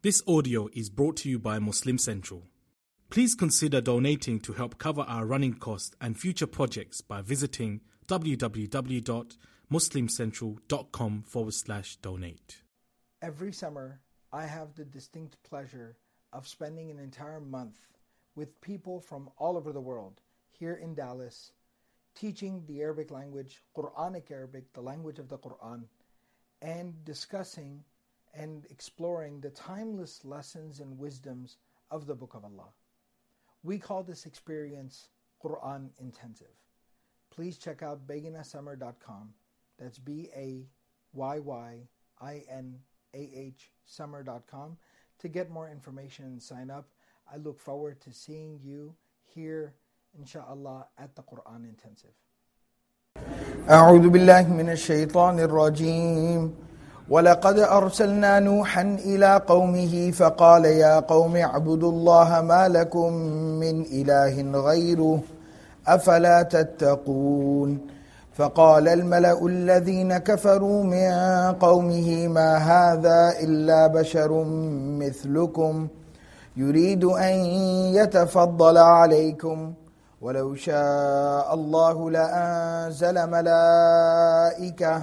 This audio is brought to you by Muslim Central. Please consider donating to help cover our running costs and future projects by visiting www.muslimcentral.com forward slash donate. Every summer, I have the distinct pleasure of spending an entire month with people from all over the world here in Dallas, teaching the Arabic language, Quranic Arabic, the language of the Quran, and discussing and exploring the timeless lessons and wisdoms of the Book of Allah. We call this experience Quran Intensive. Please check out bayyinahsummer.com. That's B A Y Y I N A H summer.com to get more information and sign up. I look forward to seeing you here, inshallah, at the Quran Intensive. أعوذ بالله من الشيطان الرجيم ولقد أرسلنا نوحا إلى قومه فقال يا قوم اعبدوا الله ما لكم من إله غيره أفلا تتقون فقال الملأ الذين كفروا من قومه ما هذا إلا بشر مثلكم يريد أن يتفضل عليكم ولو شاء الله لأنزل ملائكة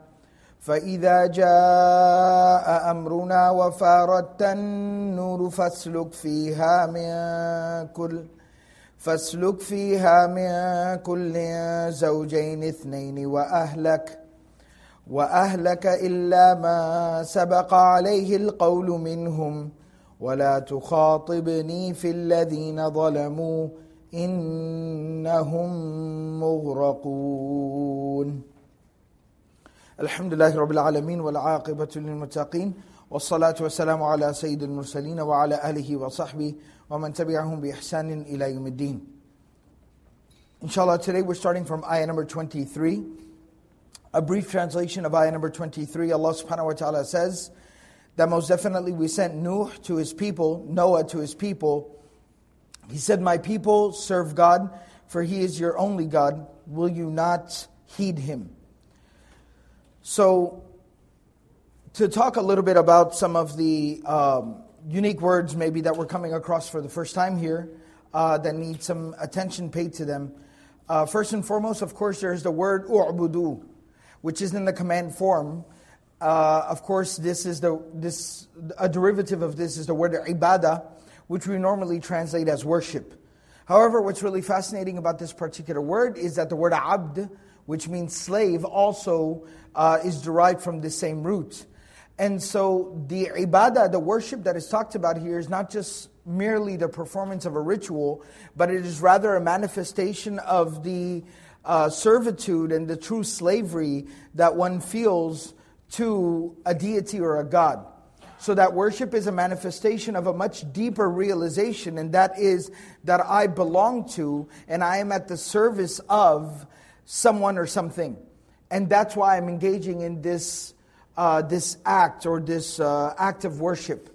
فإذا جاء أمرنا وفاردت النور فاسلك فيها من كل فاسلك فيها من كل زوجين اثنين وأهلك وأهلك إلا ما سبق عليه القول منهم. ولا تخاطبني في الذين ظلموا إنهم مغرقون. الحمد لله رب العالمين والعاقبة للمتقين والصلاة والسلام على سيد المرسلين وعلى آله وصحبه ومن تبعهم بإحسان إلى يوم الدين Inshallah, today we're starting from ayah number 23. A brief translation of ayah number 23. Allah subhanahu wa ta'ala says that most definitely we sent Nuh to his people, Noah to his people. He said, My people serve God, for he is your only God. Will you not heed him? So, to talk a little bit about some of the um, unique words maybe that we're coming across for the first time here uh, that need some attention paid to them. Uh, first and foremost, of course, there's the word u'budu, which is in the command form. Uh, of course, this is the this a derivative of this is the word ibadah, which we normally translate as worship. However, what's really fascinating about this particular word is that the word abd, which means slave, also uh, is derived from the same root. And so the ibadah, the worship that is talked about here, is not just merely the performance of a ritual, but it is rather a manifestation of the uh, servitude and the true slavery that one feels to a deity or a god. So that worship is a manifestation of a much deeper realization, and that is that I belong to and I am at the service of someone or something. And that's why I'm engaging in this, uh, this act or this uh, act of worship.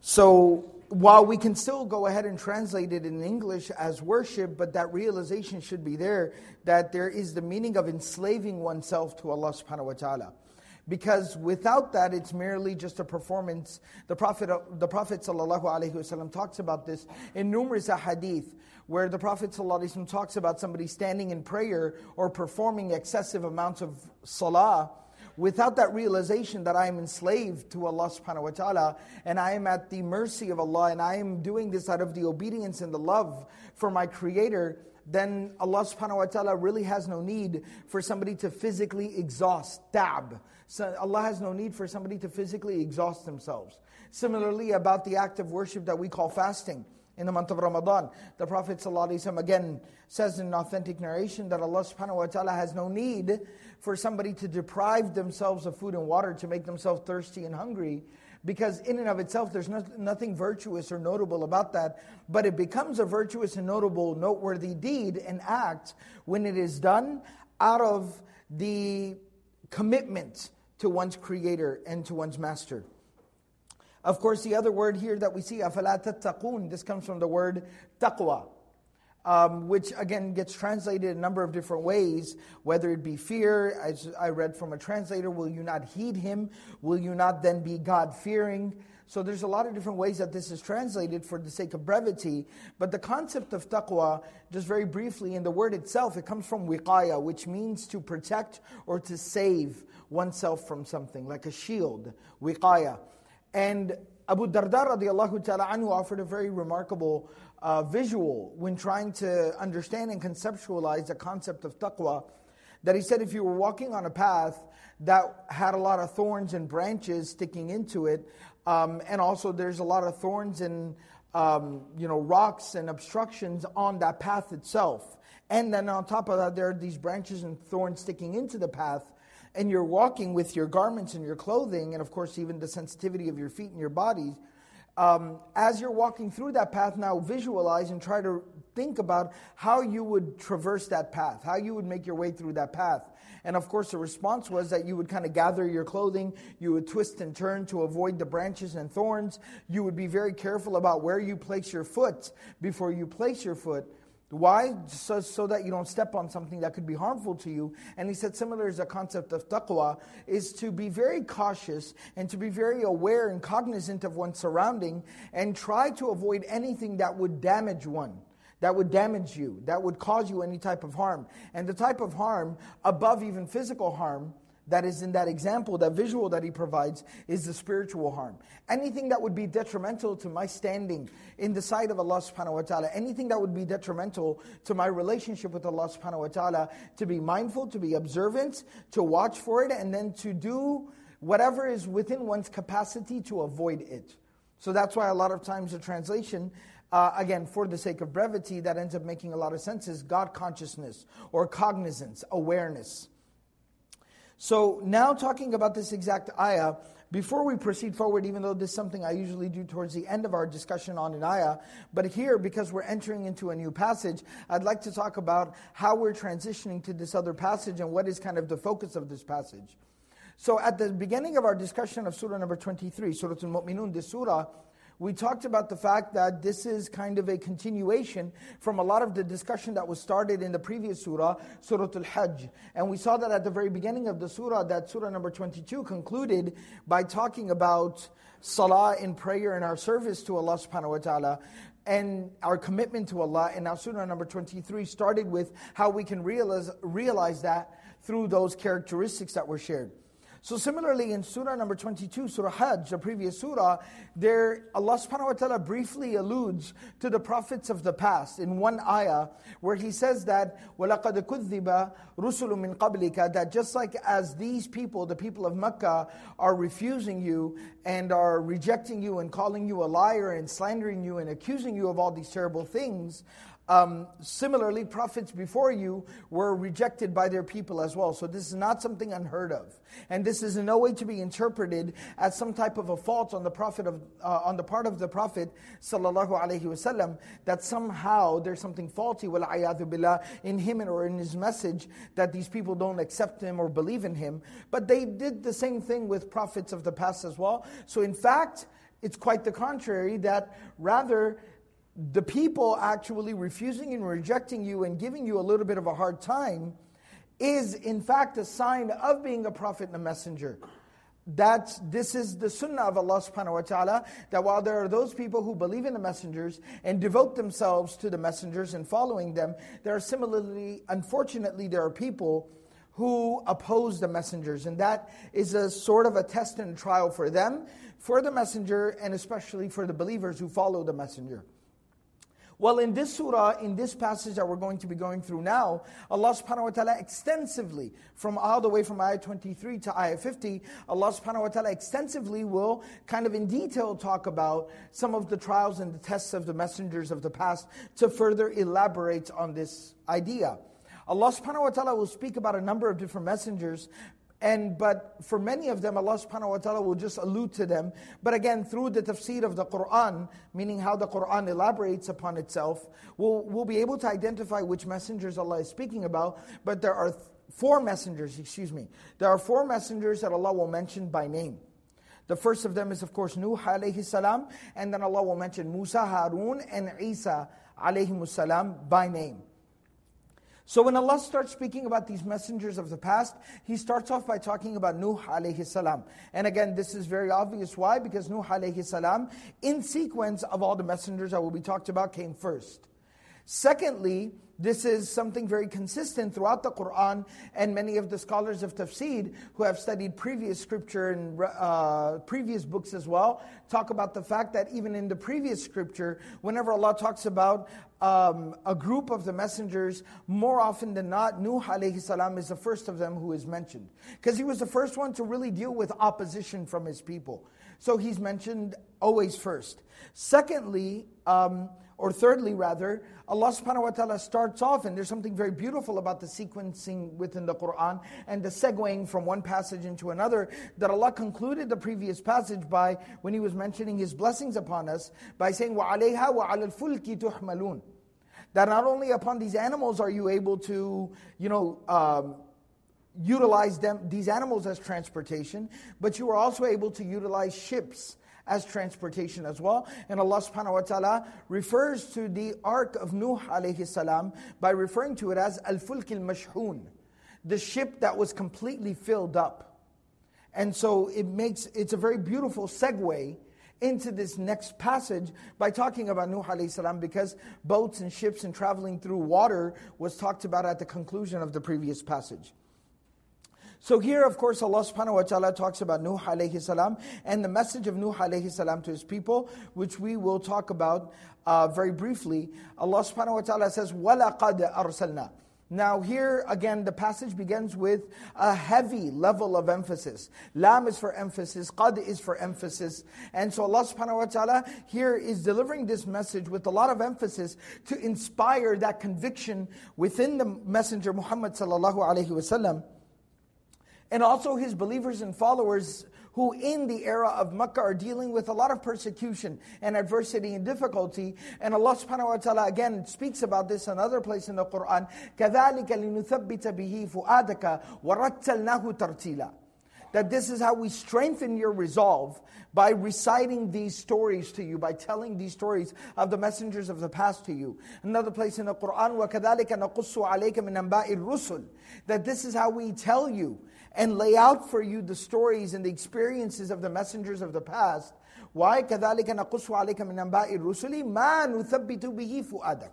So while we can still go ahead and translate it in English as worship, but that realization should be there that there is the meaning of enslaving oneself to Allah subhanahu wa ta'ala. Because without that, it's merely just a performance. The Prophet, the Prophet ﷺ talks about this in numerous hadith, where the Prophet ﷺ talks about somebody standing in prayer or performing excessive amounts of salah without that realization that I am enslaved to Allah subhanahu wa ta'ala and I am at the mercy of Allah and I am doing this out of the obedience and the love for my Creator, then Allah subhanahu wa ta'ala really has no need for somebody to physically exhaust, tab. So Allah has no need for somebody to physically exhaust themselves. Similarly, about the act of worship that we call fasting in the month of Ramadan. The Prophet ﷺ again says in an authentic narration that Allah subhanahu wa ta'ala has no need for somebody to deprive themselves of food and water to make themselves thirsty and hungry because in and of itself there's no, nothing virtuous or notable about that, but it becomes a virtuous and notable, noteworthy deed and act when it is done out of the commitment to one's creator and to one's master. Of course, the other word here that we see, afalat tattaqun, this comes from the word taqwa um, which again gets translated a number of different ways, whether it be fear, as I read from a translator, will you not heed him? Will you not then be God fearing? So there's a lot of different ways that this is translated for the sake of brevity. But the concept of taqwa, just very briefly, in the word itself, it comes from wiqaya, which means to protect or to save oneself from something, like a shield, wiqaya. And Abu Darda radiallahu ta'ala anhu offered a very remarkable uh, visual when trying to understand and conceptualize the concept of taqwa. That he said if you were walking on a path that had a lot of thorns and branches sticking into it, um, and also there's a lot of thorns and um, you know rocks and obstructions on that path itself. And then on top of that, there are these branches and thorns sticking into the path and you're walking with your garments and your clothing, and of course, even the sensitivity of your feet and your body, um, as you're walking through that path now, visualize and try to think about how you would traverse that path, how you would make your way through that path. And of course, the response was that you would kind of gather your clothing, you would twist and turn to avoid the branches and thorns, you would be very careful about where you place your foot before you place your foot. Why? So, so that you don't step on something that could be harmful to you. And he said, similar is the concept of taqwa, is to be very cautious and to be very aware and cognizant of one's surrounding and try to avoid anything that would damage one that would damage you, that would cause you any type of harm. And the type of harm, above even physical harm, that is in that example, that visual that he provides, is the spiritual harm. Anything that would be detrimental to my standing in the sight of Allah subhanahu wa ta'ala, anything that would be detrimental to my relationship with Allah subhanahu wa ta'ala, to be mindful, to be observant, to watch for it, and then to do whatever is within one's capacity to avoid it. So that's why a lot of times the translation, uh, again, for the sake of brevity, that ends up making a lot of sense is God consciousness or cognizance, awareness. So now talking about this exact ayah, before we proceed forward, even though this is something I usually do towards the end of our discussion on an ayah, but here, because we're entering into a new passage, I'd like to talk about how we're transitioning to this other passage and what is kind of the focus of this passage. So at the beginning of our discussion of surah number 23, Surah Al-Mu'minun, this surah we talked about the fact that this is kind of a continuation from a lot of the discussion that was started in the previous surah, Surah Al-Hajj. And we saw that at the very beginning of the surah, that surah number 22 concluded by talking about salah in prayer and our service to Allah subhanahu wa ta'ala and our commitment to Allah. And now surah number 23 started with how we can realize, realize that through those characteristics that were shared. So similarly in surah number 22, surah Hajj, the previous surah, there Allah subhanahu wa ta'ala briefly alludes to the prophets of the past in one ayah where he says that وَلَقَدْ كُذِّبَ رُسُلٌ مِّن قَبْلِكَ that just like as these people, the people of Mecca, are refusing you and are rejecting you and calling you a liar and slandering you and accusing you of all these terrible things, um, similarly, prophets before you were rejected by their people as well. So this is not something unheard of, and this is in no way to be interpreted as some type of a fault on the prophet of uh, on the part of the prophet sallallahu alaihi wasallam that somehow there's something faulty billah in him or in his message that these people don't accept him or believe in him. But they did the same thing with prophets of the past as well. So in fact, it's quite the contrary that rather the people actually refusing and rejecting you and giving you a little bit of a hard time is in fact a sign of being a prophet and a messenger. That this is the sunnah of Allah subhanahu wa ta'ala, that while there are those people who believe in the messengers and devote themselves to the messengers and following them, there are similarly, unfortunately, there are people who oppose the messengers. And that is a sort of a test and trial for them, for the messenger, and especially for the believers who follow the messenger. Well, in this surah, in this passage that we're going to be going through now, Allah subhanahu wa ta'ala extensively, from all the way from ayah 23 to ayah 50, Allah subhanahu wa ta'ala extensively will kind of in detail talk about some of the trials and the tests of the messengers of the past to further elaborate on this idea. Allah subhanahu wa ta'ala will speak about a number of different messengers And but for many of them, Allah subhanahu wa ta'ala will just allude to them. But again, through the tafsir of the Quran, meaning how the Quran elaborates upon itself, we'll, we'll be able to identify which messengers Allah is speaking about. But there are four messengers, excuse me. There are four messengers that Allah will mention by name. The first of them is, of course, Nuh alayhi salam, and then Allah will mention Musa, Harun, and Isa alayhi salam by name. So when Allah starts speaking about these messengers of the past, He starts off by talking about Nuh alayhi salam. And again, this is very obvious. Why? Because Nuh alayhi salam, in sequence of all the messengers that will be talked about, came first. Secondly, this is something very consistent throughout the Quran, and many of the scholars of tafsir who have studied previous scripture and uh, previous books as well talk about the fact that even in the previous scripture, whenever Allah talks about um, a group of the messengers, more often than not, Nuh alayhi salam is the first of them who is mentioned. Because he was the first one to really deal with opposition from his people. So he's mentioned always first. Secondly, um, or thirdly rather, Allah subhanahu wa ta'ala starts off, and there's something very beautiful about the sequencing within the Quran and the segueing from one passage into another, that Allah concluded the previous passage by, when He was mentioning His blessings upon us, by saying, وَعَلَيْهَا وَعَلَى الْفُلْكِ تُحْمَلُونَ That not only upon these animals are you able to, you know, um, utilize them, these animals as transportation, but you are also able to utilize ships as transportation as well. And Allah subhanahu wa ta'ala refers to the ark of Nuh alayhi salam by referring to it as al-fulk al-mashhun, the ship that was completely filled up. And so it makes, it's a very beautiful segue into this next passage by talking about Nuh alayhi salam because boats and ships and traveling through water was talked about at the conclusion of the previous passage. So here, of course, Allah subhanahu wa ta'ala talks about Nuh alayhi salam and the message of Nuh alayhi salam to his people, which we will talk about uh, very briefly. Allah subhanahu wa ta'ala says, وَلَقَدْ أَرْسَلْنَا now, here again, the passage begins with a heavy level of emphasis. Lam is for emphasis, qad is for emphasis. And so, Allah subhanahu wa ta'ala here is delivering this message with a lot of emphasis to inspire that conviction within the Messenger Muhammad sallallahu alayhi wasallam and also his believers and followers who in the era of Makkah are dealing with a lot of persecution and adversity and difficulty. And Allah subhanahu wa ta'ala again speaks about this another place in the Quran. كَذَلِكَ لِنُثَبِّتَ بِهِ فُؤَادَكَ وَرَتَّلْنَاهُ تَرْتِيلًا that this is how we strengthen your resolve by reciting these stories to you, by telling these stories of the messengers of the past to you. Another place in the Quran, وَكَذَلِكَ نَقُصُّ عَلَيْكَ مِنْ أَنْبَاءِ الرُّسُلِ That this is how we tell you and lay out for you the stories and the experiences of the messengers of the past. Why? كَذَلِكَ نَقُصُّ عَلَيْكَ مِنْ أَنْبَاءِ الرُّسُلِ مَا نُثَبِّتُ بِهِ فُؤَادَكَ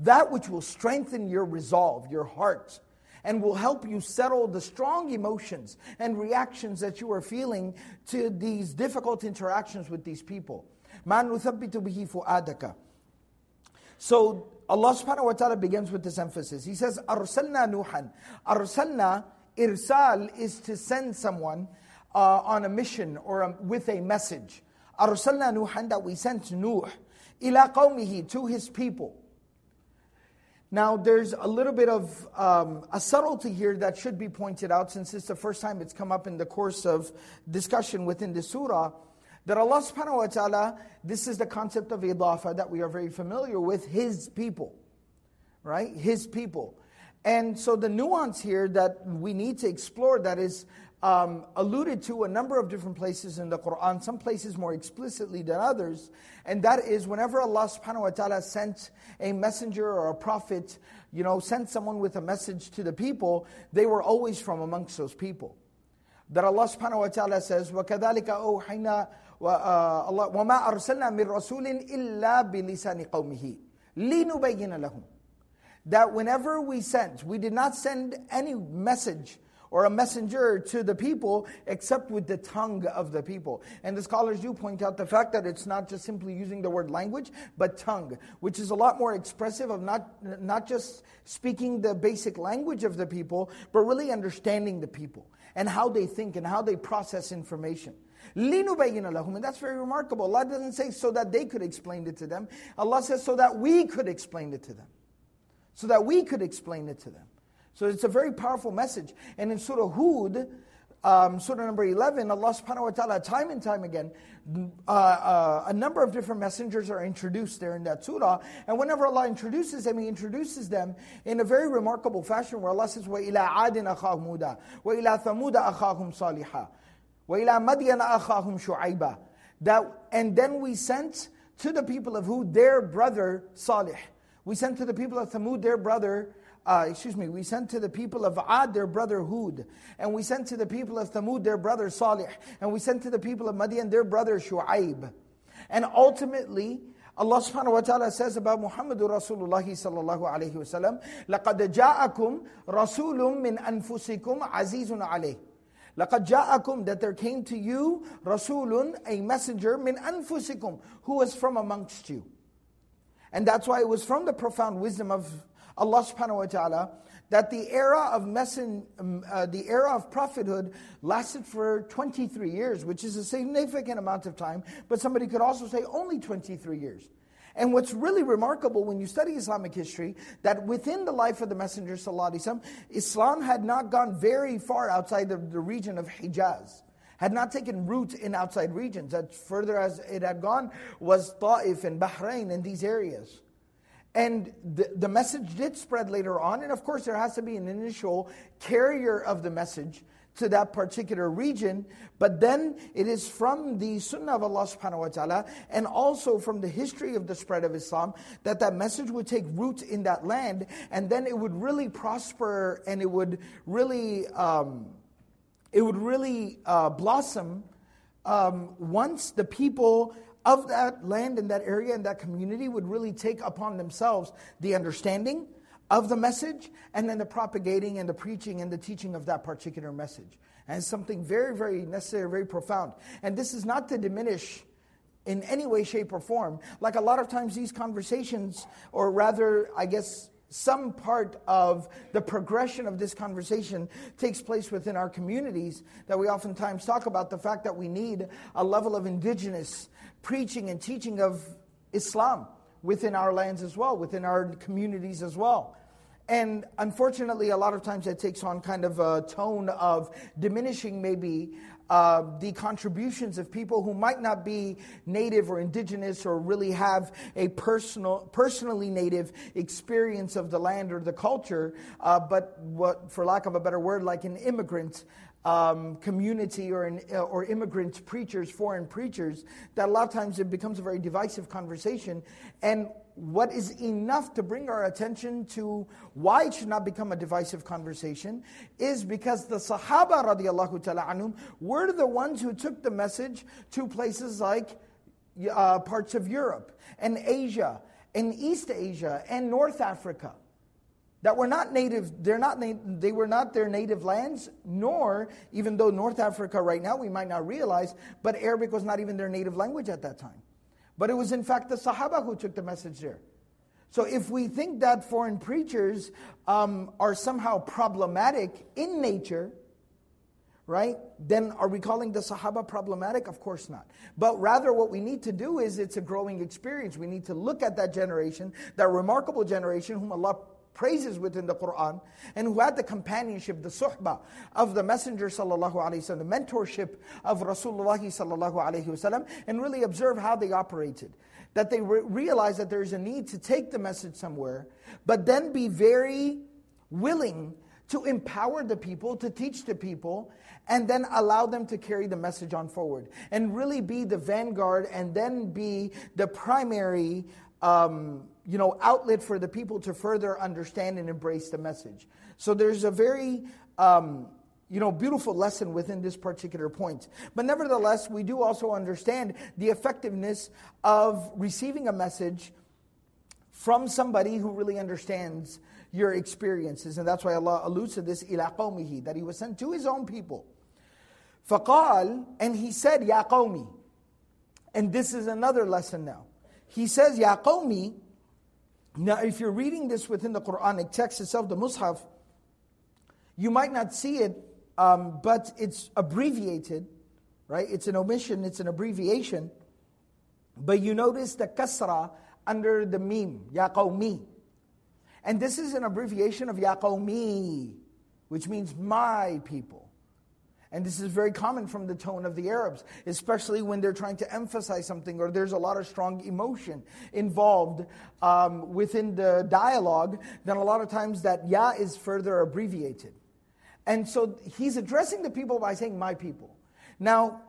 That which will strengthen your resolve, your heart, and will help you settle the strong emotions and reactions that you are feeling to these difficult interactions with these people. مَا نُثَبِّتُ بِهِ فُؤَادَكَ So Allah subhanahu wa ta'ala begins with this emphasis. He says, أَرْسَلْنَا نُوحًا أَرْسَلْنَا Irsal is to send someone uh, on a mission or a, with a message. أرسلنا نوحا that we sent Nuh إلى قومه to his people. Now, there's a little bit of um, a subtlety here that should be pointed out since it's the first time it's come up in the course of discussion within the surah. That Allah subhanahu wa ta'ala, this is the concept of idafa that we are very familiar with, His people. Right? His people. And so the nuance here that we need to explore that is um, alluded to a number of different places in the Quran, some places more explicitly than others, and that is whenever Allah subhanahu wa ta'ala sent a messenger or a prophet, you know, sent someone with a message to the people, they were always from amongst those people. That Allah subhanahu wa ta'ala says, وَكَذَلِكَ أَوْحَيْنَا وَمَا أَرْسَلْنَا مِن رَسُولٍ إِلَّا بِلِسَانِ قَوْمِهِ لِنُبَيِّنَ لَهُمْ that whenever we sent, we did not send any message or a messenger to the people except with the tongue of the people. And the scholars do point out the fact that it's not just simply using the word language, but tongue, which is a lot more expressive of not, not just speaking the basic language of the people, but really understanding the people and how they think and how they process information. لِنُبَيِّنَ And that's very remarkable. Allah doesn't say so that they could explain it to them. Allah says so that we could explain it to them so that we could explain it to them. So it's a very powerful message. And in Surah Hud, um, surah number 11, Allah subhanahu wa ta'ala, time and time again, uh, uh, a number of different messengers are introduced there in that surah. And whenever Allah introduces them, He introduces them in a very remarkable fashion where Allah says, وَإِلَىٰ عَادٍ أَخَاهُمْ هُودًا وَإِلَىٰ ثَمُودَ أَخَاهُمْ صَالِحًا وَإِلَىٰ مَدْيَنَ أَخَاهُمْ شُعَيْبًا that, And then we sent to the people of Hud their brother Salih. We sent to the people of Thamud their brother uh, excuse me, we sent to the people of Ad their brother Hud, and we sent to the people of Thamud their brother Salih, and we sent to the people of Madian their brother Shu'aib. And ultimately, Allah subhanahu wa ta'ala says about Muhammad Rasulullah sallallahu alayhi wa sallam, لَقَدْ جَاءَكُمْ رَسُولٌ مِّنْ أَنفُسِكُمْ عَزِيزٌ عَلَيْهِ لَقَدْ جَاءَكُمْ That there came to you رَسُولٌ A messenger مِّنْ أَنفُسِكُمْ Who was from amongst you. And that's why it was from the profound wisdom of Allah subhanahu wa ta'ala that the era of messen, um, uh, the era of prophethood lasted for 23 years, which is a significant amount of time, but somebody could also say only 23 years. And what's really remarkable when you study Islamic history, that within the life of the Messenger Wasallam, Islam had not gone very far outside of the region of Hijaz had not taken root in outside regions. As further as it had gone was Ta'if and Bahrain and these areas. And the, the message did spread later on. And of course, there has to be an initial carrier of the message to that particular region. But then it is from the sunnah of Allah subhanahu wa ta'ala and also from the history of the spread of Islam that that message would take root in that land and then it would really prosper and it would really, um, it would really uh, blossom um, once the people of that land and that area and that community would really take upon themselves the understanding of the message and then the propagating and the preaching and the teaching of that particular message. And something very, very necessary, very profound. And this is not to diminish in any way, shape, or form. Like a lot of times, these conversations, or rather, I guess, some part of the progression of this conversation takes place within our communities that we oftentimes talk about the fact that we need a level of indigenous preaching and teaching of Islam within our lands as well, within our communities as well. And unfortunately, a lot of times that takes on kind of a tone of diminishing maybe uh, the contributions of people who might not be native or indigenous or really have a personal, personally native experience of the land or the culture, uh, but what, for lack of a better word, like an immigrant um, community or, an, uh, or immigrant preachers, foreign preachers, that a lot of times it becomes a very divisive conversation. And what is enough to bring our attention to why it should not become a divisive conversation is because the Sahaba radiallahu ta'ala anhum were the ones who took the message to places like uh, parts of Europe and Asia and East Asia and North Africa that were not native, they're not, they were not their native lands, nor, even though North Africa right now we might not realize, but Arabic was not even their native language at that time. But it was in fact the Sahaba who took the message there. So if we think that foreign preachers um, are somehow problematic in nature, right, then are we calling the Sahaba problematic? Of course not. But rather, what we need to do is it's a growing experience. We need to look at that generation, that remarkable generation whom Allah praises within the Quran and who had the companionship, the suhbah of the Messenger sallallahu alaihi wasallam, the mentorship of Rasulullah sallallahu alaihi wasallam, and really observe how they operated. That they re- realize that there's a need to take the message somewhere, but then be very willing to empower the people, to teach the people, and then allow them to carry the message on forward. And really be the vanguard and then be the primary um, you know, outlet for the people to further understand and embrace the message. So there's a very, um, you know, beautiful lesson within this particular point. But nevertheless, we do also understand the effectiveness of receiving a message from somebody who really understands your experiences. And that's why Allah alludes to this, ila qawmihi, that he was sent to his own people. فقال, and he said, Ya qawmi. And this is another lesson now. He says, Ya qawmi, now, if you're reading this within the Quranic text itself, the Mus'haf, you might not see it, um, but it's abbreviated, right? It's an omission, it's an abbreviation. But you notice the kasra under the meme, ya qawmi. And this is an abbreviation of ya qawmi, which means my people. And this is very common from the tone of the Arabs, especially when they're trying to emphasize something or there's a lot of strong emotion involved um, within the dialogue, then a lot of times that ya is further abbreviated. And so he's addressing the people by saying, my people. Now,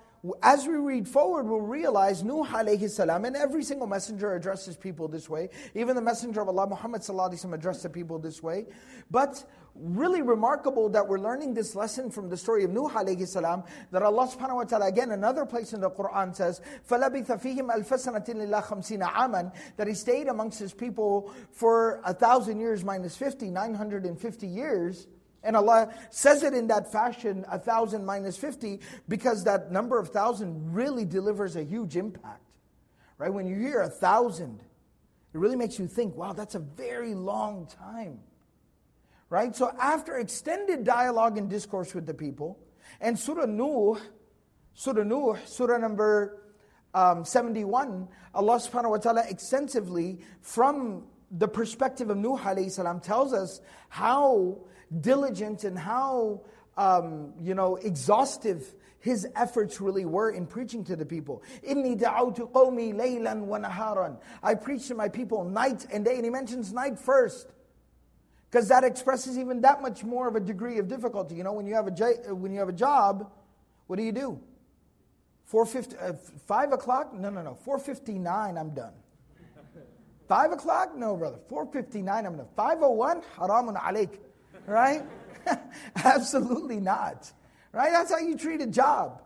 as we read forward, we'll realize Nuh alayhi salam, and every single messenger addresses people this way. Even the messenger of Allah, Muhammad sallallahu alayhi wa addressed the people this way. But really remarkable that we're learning this lesson from the story of Nuh alayhi salam, that Allah subhanahu wa ta'ala, again, another place in the Quran says, فَلَبِثَ فِيهِمْ أَلْفَ لِلَّهِ خَمْسِينَ عَامًا That he stayed amongst his people for a thousand years minus 50, 950 years. And Allah says it in that fashion, a thousand minus 50, because that number of thousand really delivers a huge impact. Right? When you hear a thousand, it really makes you think, wow, that's a very long time. Right? So after extended dialogue and discourse with the people, and Surah Nuh, Surah Nuh, Surah number um, 71, Allah subhanahu wa ta'ala extensively, from the perspective of Nuh alayhi salam, tells us how diligent and how um, you know exhaustive his efforts really were in preaching to the people. Inni da'awtu qawmi laylan wa naharan. I preach to my people night and day. And he mentions night first. Because that expresses even that much more of a degree of difficulty. You know, when you have a, when you have a job, what do you do? 450, uh, 5 o'clock? No, no, no. 4.59, I'm done. 5 o'clock? No, brother. 4.59, I'm done. 5.01? Haramun alayk right? Absolutely not. Right? That's how you treat a job.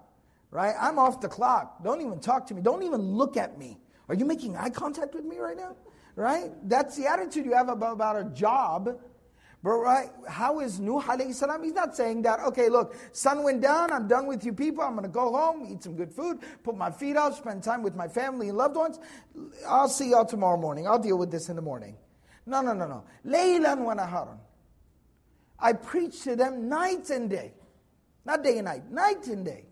Right? I'm off the clock. Don't even talk to me. Don't even look at me. Are you making eye contact with me right now? Right? That's the attitude you have about, about a job. But right, how is Nuh alayhi salam? He's not saying that, okay, look, sun went down, I'm done with you people, I'm gonna go home, eat some good food, put my feet up, spend time with my family and loved ones. I'll see y'all tomorrow morning. I'll deal with this in the morning. No, no, no, no. Laylan wa naharan. I preach to them night and day. Not day and night, night and day.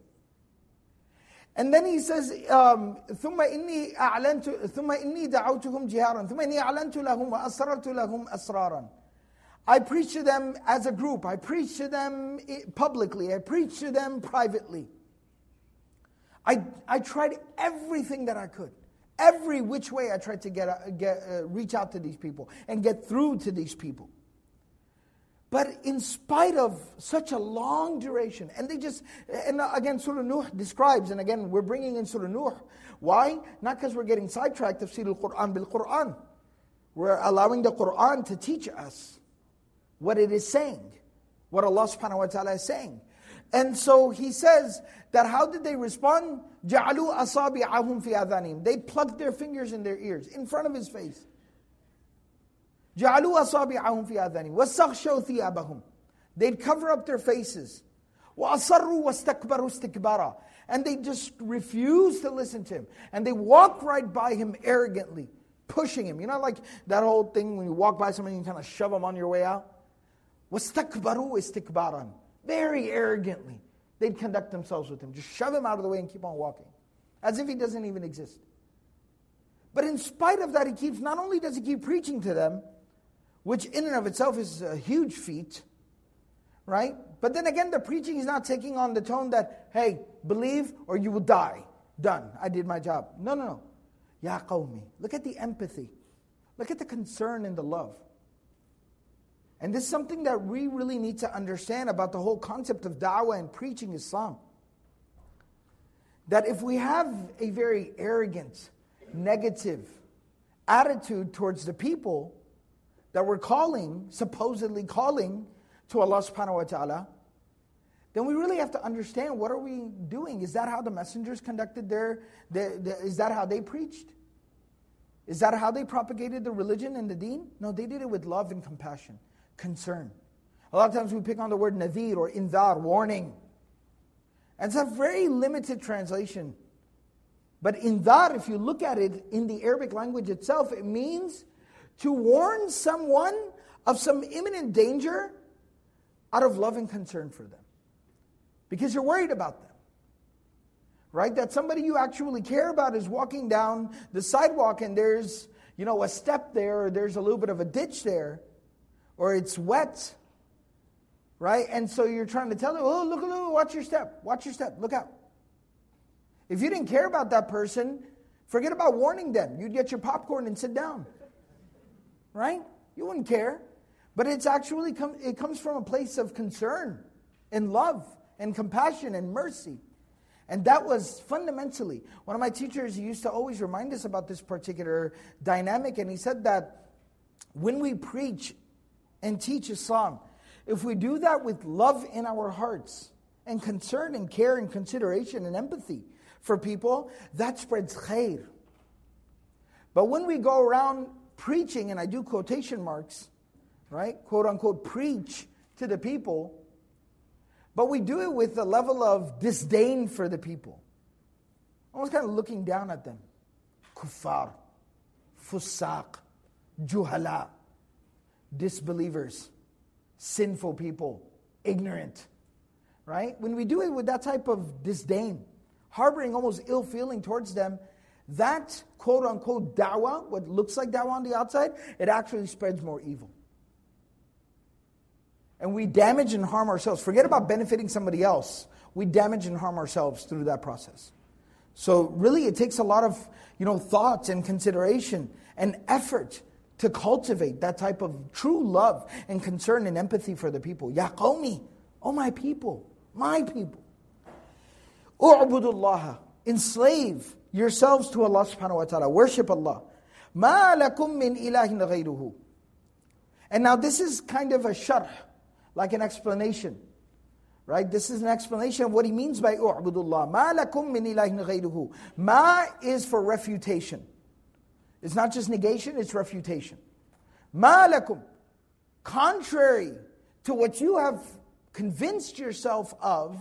And then he says, um, ثم إني أعلنت ثم إني دعوتهم جهارا ثم إني أعلنت لهم وأسررت لهم أسرارا. I preach to them as a group. I preach to them publicly. I preach to them privately. I, I tried everything that I could. Every which way I tried to get, uh, get uh, reach out to these people and get through to these people. But in spite of such a long duration, and they just, and again, Surah Nuh describes, and again, we're bringing in Surah Nuh. Why? Not because we're getting sidetracked of Tafsir al-Quran bil-Quran. We're allowing the Quran to teach us what it is saying, what Allah subhanahu wa ta'ala is saying. And so he says that how did they respond? جَعَلُوا أَصَابِعَهُمْ فِي أَذَانِهِمْ They plugged their fingers in their ears, in front of his face. جعلوا أصابعهم في آذانهم واستغشوا ثيابهم They'd cover up their faces. وأصروا واستكبروا استكبارا And they just refused to listen to him. And they walked right by him arrogantly, pushing him. You know, like that whole thing when you walk by somebody and you kind of shove them on your way out? واستكبروا استكبارا Very arrogantly. They'd conduct themselves with him. Just shove him out of the way and keep on walking. As if he doesn't even exist. But in spite of that, he keeps, not only does he keep preaching to them, which in and of itself is a huge feat, right? But then again, the preaching is not taking on the tone that, hey, believe or you will die. Done. I did my job. No, no, no. Ya qawmi. Look at the empathy. Look at the concern and the love. And this is something that we really need to understand about the whole concept of da'wah and preaching Islam. That if we have a very arrogant, negative attitude towards the people, that we're calling, supposedly calling to Allah subhanahu wa ta'ala, then we really have to understand what are we doing? Is that how the messengers conducted their, their, their, is that how they preached? Is that how they propagated the religion and the deen? No, they did it with love and compassion, concern. A lot of times we pick on the word nadir or indar, warning. And it's a very limited translation. But indar, if you look at it in the Arabic language itself, it means to warn someone of some imminent danger out of love and concern for them. Because you're worried about them. Right? That somebody you actually care about is walking down the sidewalk and there's, you know, a step there or there's a little bit of a ditch there or it's wet. Right? And so you're trying to tell them, oh, look, look, watch your step, watch your step, look out. If you didn't care about that person, forget about warning them. You'd get your popcorn and sit down. Right? You wouldn't care. But it's actually, com- it comes from a place of concern and love and compassion and mercy. And that was fundamentally one of my teachers. He used to always remind us about this particular dynamic, and he said that when we preach and teach Islam, if we do that with love in our hearts and concern and care and consideration and empathy for people, that spreads khair. But when we go around preaching, and I do quotation marks, right? Quote unquote, preach to the people but we do it with a level of disdain for the people. Almost kind of looking down at them. Kuffar, fusaq, juhala, disbelievers, sinful people, ignorant. Right? When we do it with that type of disdain, harboring almost ill feeling towards them, that quote unquote dawah, what looks like dawah on the outside, it actually spreads more evil and we damage and harm ourselves. Forget about benefiting somebody else. We damage and harm ourselves through that process. So really it takes a lot of, you know, thought and consideration and effort to cultivate that type of true love and concern and empathy for the people. Ya qawmi, oh my people, my people. U'budullah, enslave yourselves to Allah subhanahu wa ta'ala, worship Allah. Ma lakum min ilahin ghayruhu. And now this is kind of a sharh like an explanation. Right? This is an explanation of what he means by u'budullah. Ma lakum min ilahin ghayruhu. Ma is for refutation. It's not just negation, it's refutation. Ma lakum. Contrary to what you have convinced yourself of,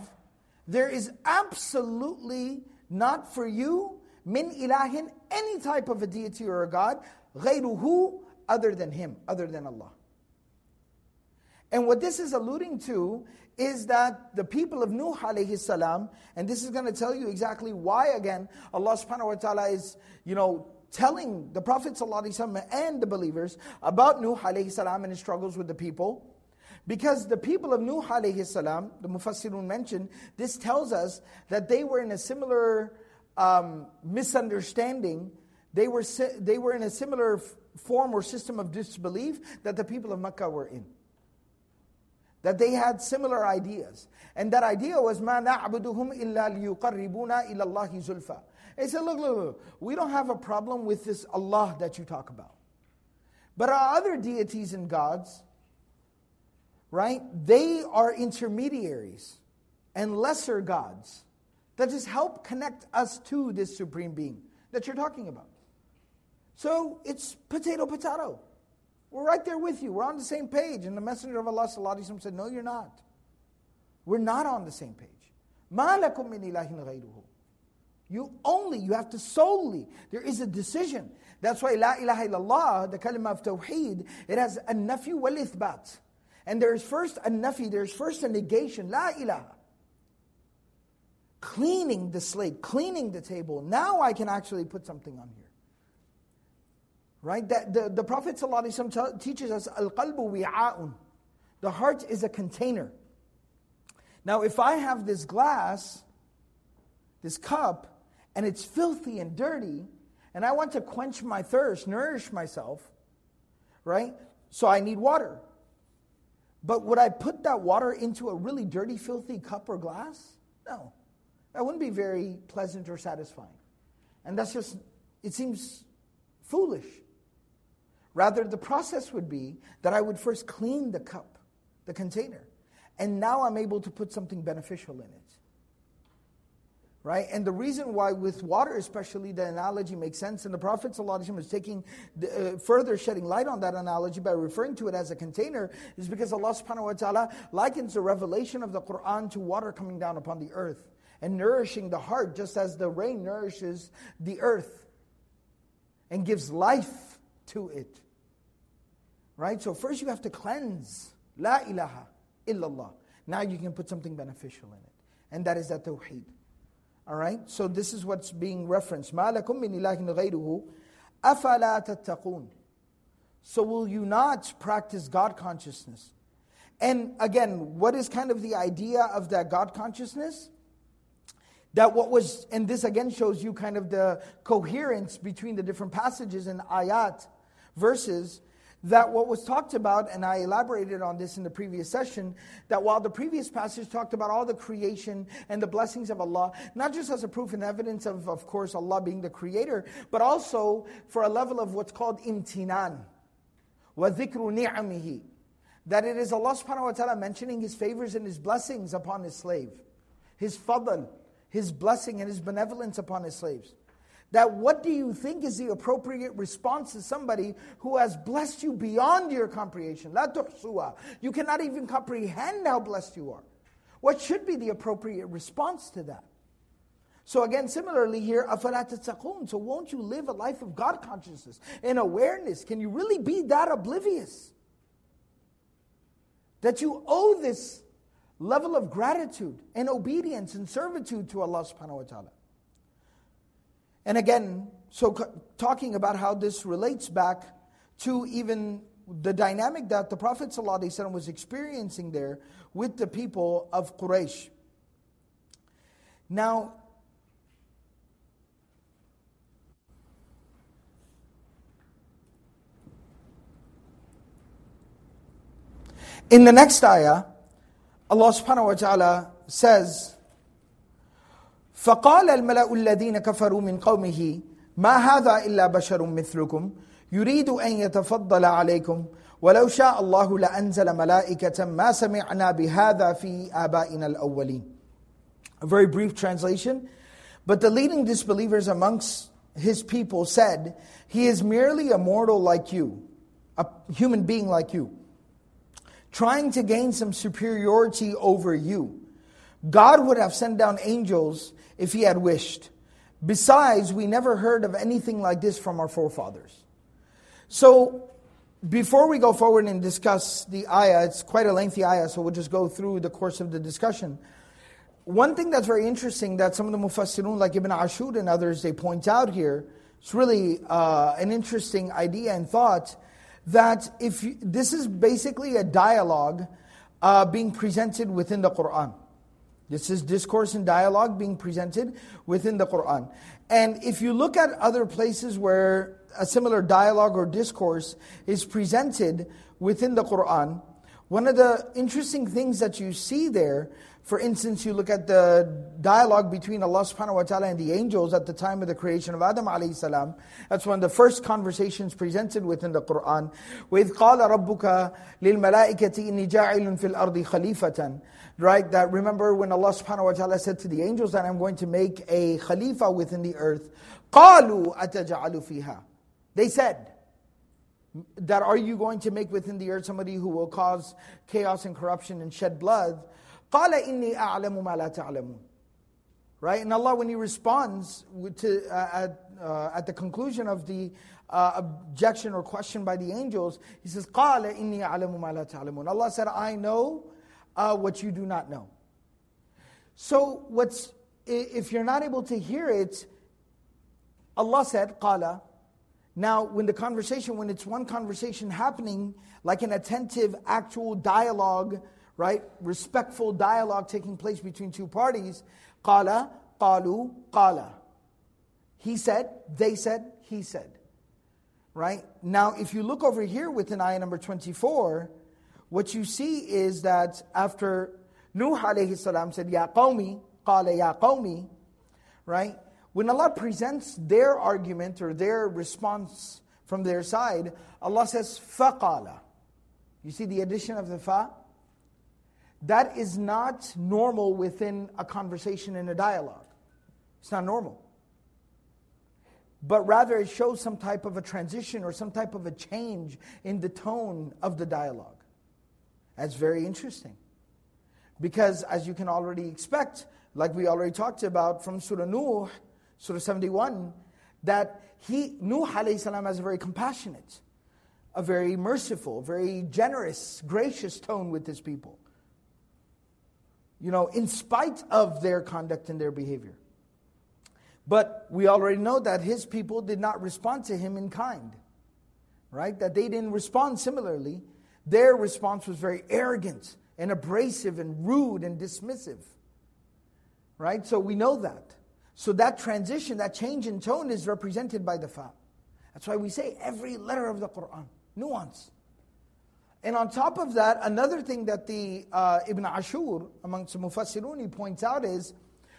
there is absolutely not for you min ilahin any type of a deity or a god ghayruhu other than him, other than Allah. And what this is alluding to is that the people of Nuh alayhi salam, and this is going to tell you exactly why again Allah subhanahu wa ta'ala is, you know, telling the Prophet and the believers about Nuh alayhi salam and his struggles with the people. Because the people of Nuh alayhi salam, the Mufassirun mentioned, this tells us that they were in a similar um, misunderstanding. They were, they were in a similar form or system of disbelief that the people of Mecca were in that they had similar ideas. And that idea was, مَا نَعْبُدُهُمْ إِلَّا لِيُقَرِّبُونَا إِلَى اللَّهِ زُلْفَى They said, look, look, look, we don't have a problem with this Allah that you talk about. But our other deities and gods, right, they are intermediaries and lesser gods that just help connect us to this supreme being that you're talking about. So it's potato, potato. We're right there with you. We're on the same page. And the Messenger of Allah وسلم, said, No, you're not. We're not on the same page. You only, you have to solely, there is a decision. That's why La ilaha illallah, the kalima of tawheed, it has a nafi wal ithbat. And there's first a nafi, there's first a negation, La ilaha. Cleaning the slate, cleaning the table. Now I can actually put something on here. Right? That the, the Prophet ﷺ teaches us al qalbu wi'a'un. The heart is a container. Now, if I have this glass, this cup, and it's filthy and dirty, and I want to quench my thirst, nourish myself, right? So I need water. But would I put that water into a really dirty, filthy cup or glass? No. That wouldn't be very pleasant or satisfying. And that's just, it seems foolish. Rather, the process would be that I would first clean the cup, the container, and now I'm able to put something beneficial in it. Right? And the reason why, with water especially, the analogy makes sense, and the Prophet is taking the, uh, further shedding light on that analogy by referring to it as a container, is because Allah subhanahu wa ta'ala likens the revelation of the Quran to water coming down upon the earth and nourishing the heart, just as the rain nourishes the earth and gives life to it. Right? So first you have to cleanse. La ilaha illallah. Now you can put something beneficial in it. And that is that tawheed. Alright? So this is what's being referenced. مَا لَكُم مِّن إِلَهٍ غَيْرُهُ أَفَلَا تَتَّقُونَ So will you not practice God consciousness? And again, what is kind of the idea of that God consciousness? That what was, and this again shows you kind of the coherence between the different passages and ayat, verses, that what was talked about, and I elaborated on this in the previous session, that while the previous passage talked about all the creation and the blessings of Allah, not just as a proof and evidence of, of course, Allah being the creator, but also for a level of what's called imtinan, wa dhikru ni'amihi, that it is Allah subhanahu wa ta'ala mentioning His favors and His blessings upon His slave, His fadl, his blessing and his benevolence upon his slaves. That what do you think is the appropriate response to somebody who has blessed you beyond your comprehension? La. You cannot even comprehend how blessed you are. What should be the appropriate response to that? So again, similarly here, afalat So won't you live a life of God consciousness and awareness? Can you really be that oblivious? That you owe this level of gratitude and obedience and servitude to Allah subhanahu wa ta'ala. And again, so talking about how this relates back to even the dynamic that the Prophet ﷺ was experiencing there with the people of Quraysh. Now, in the next ayah, Allah subhanahu wa ta'ala says, فقال الملأ الذين كفروا من قومه ما هذا إلا بشر مثلكم يريد أن يتفضل عليكم ولو شاء الله لأنزل ملائكة ما سمعنا بهذا في آبائنا الأولين A very brief translation. But the leading disbelievers amongst his people said, He is merely a mortal like you, a human being like you, trying to gain some superiority over you. God would have sent down angels if he had wished. Besides, we never heard of anything like this from our forefathers. So, before we go forward and discuss the ayah, it's quite a lengthy ayah, so we'll just go through the course of the discussion. One thing that's very interesting that some of the mufassirun, like Ibn Ashur and others, they point out here, it's really uh, an interesting idea and thought that if you, this is basically a dialogue uh, being presented within the Quran. This is discourse and dialogue being presented within the Quran. And if you look at other places where a similar dialogue or discourse is presented within the Quran, one of the interesting things that you see there for instance, you look at the dialogue between Allah subhanahu wa ta'ala and the angels at the time of the creation of Adam alayhi salam. That's one of the first conversations presented within the Quran. وَإِذْ قَالَ رَبُّكَ لِلْمَلَائِكَةِ إِنِّي جَاعِلٌ فِي الْأَرْضِ خَلِيفَةً Right, that remember when Allah subhanahu wa ta'ala said to the angels that I'm going to make a khalifa within the earth. قَالُوا أَتَجَعَلُ فِيهَا They said, that are you going to make within the earth somebody who will cause chaos and corruption and shed blood? قال إني أعلم ما لا تعلمون Right? And Allah, when He responds to, uh, at, uh, at the conclusion of the uh, objection or question by the angels, He says, قال إني أعلم ما لا تعلمون Allah said, I know uh, what you do not know. So, what's, if you're not able to hear it, Allah said, قال now, when the conversation, when it's one conversation happening, like an attentive, actual dialogue right? Respectful dialogue taking place between two parties. Qala, qalu, qala. He said, they said, he said. Right? Now, if you look over here within ayah number 24, what you see is that after Nuh alayhi salam said, Ya qawmi, qala ya qawmi, right? When Allah presents their argument or their response from their side, Allah says, faqala. You see the addition of the fa? That is not normal within a conversation and a dialogue. It's not normal. But rather, it shows some type of a transition or some type of a change in the tone of the dialogue. That's very interesting. Because, as you can already expect, like we already talked about from Surah Nuh, Surah 71, that he, Nuh alayhi salam, has a very compassionate, a very merciful, very generous, gracious tone with his people you know, in spite of their conduct and their behavior. But we already know that his people did not respond to him in kind, right? That they didn't respond similarly. their response was very arrogant and abrasive and rude and dismissive. Right? So we know that. So that transition, that change in tone is represented by the fa. That's why we say every letter of the Quran, nuance. And on top of that, another thing that the uh, Ibn Ashur, amongst Mufassiruni, points out is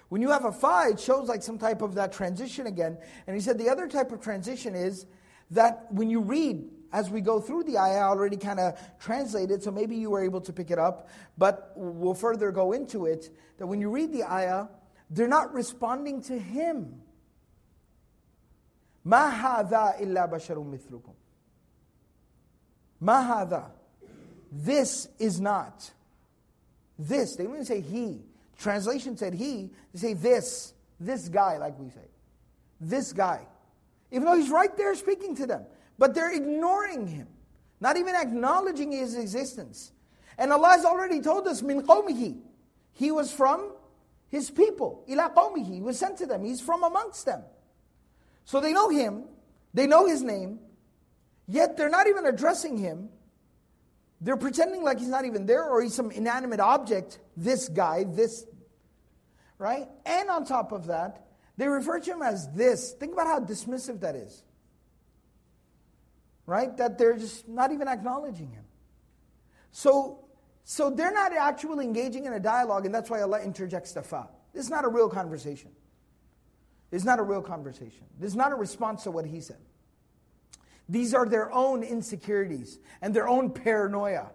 when you have a fa, it shows like some type of that transition again. And he said the other type of transition is that when you read, as we go through the ayah, I already kind of translated, so maybe you were able to pick it up, but we'll further go into it. That when you read the ayah, they're not responding to him. ما هذا إلا بشر مثلكم ما هذا this is not. This, they didn't say he. Translation said he, they say this. This guy, like we say. This guy. Even though he's right there speaking to them. But they're ignoring him, not even acknowledging his existence. And Allah has already told us, min qawmihi. He was from his people. Ila qawmihi. He was sent to them. He's from amongst them. So they know him. They know his name. Yet they're not even addressing him. They're pretending like he's not even there or he's some inanimate object. This guy, this, right? And on top of that, they refer to him as this. Think about how dismissive that is right? That they're just not even acknowledging him. So, so they're not actually engaging in a dialogue, and that's why Allah interjects the fa. This is not a real conversation. It's not a real conversation. This is not a response to what he said. These are their own insecurities and their own paranoia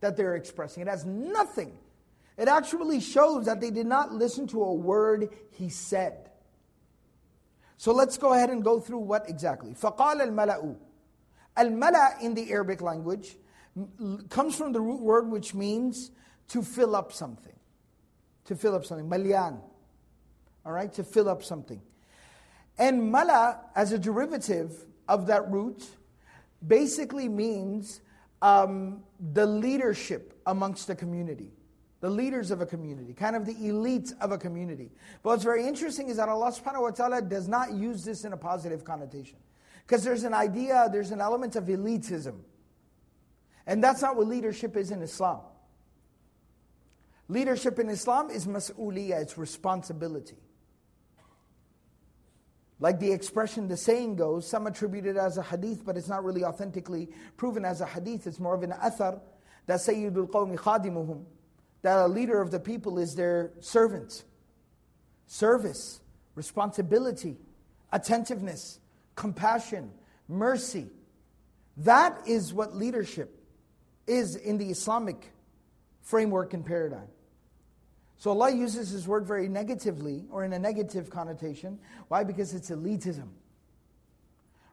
that they're expressing. It has nothing. It actually shows that they did not listen to a word he said. So let's go ahead and go through what exactly. فَقَالَ الْمَلَأُ Al-mala in the Arabic language comes from the root word which means to fill up something. To fill up something. Malyan. All right, to fill up something. And mala, as a derivative of that root, basically means um, the leadership amongst the community. The leaders of a community, kind of the elite of a community. But what's very interesting is that Allah subhanahu wa ta'ala does not use this in a positive connotation. Because there's an idea, there's an element of elitism. And that's not what leadership is in Islam. Leadership in Islam is mas'uliyah, it's responsibility. Like the expression, the saying goes, some attribute it as a hadith, but it's not really authentically proven as a hadith. It's more of an athar that Sayyidul Qawmi khadimuhum, that a leader of the people is their servant. Service, responsibility, attentiveness compassion, mercy. That is what leadership is in the Islamic framework and paradigm. So Allah uses His word very negatively or in a negative connotation. Why? Because it's elitism.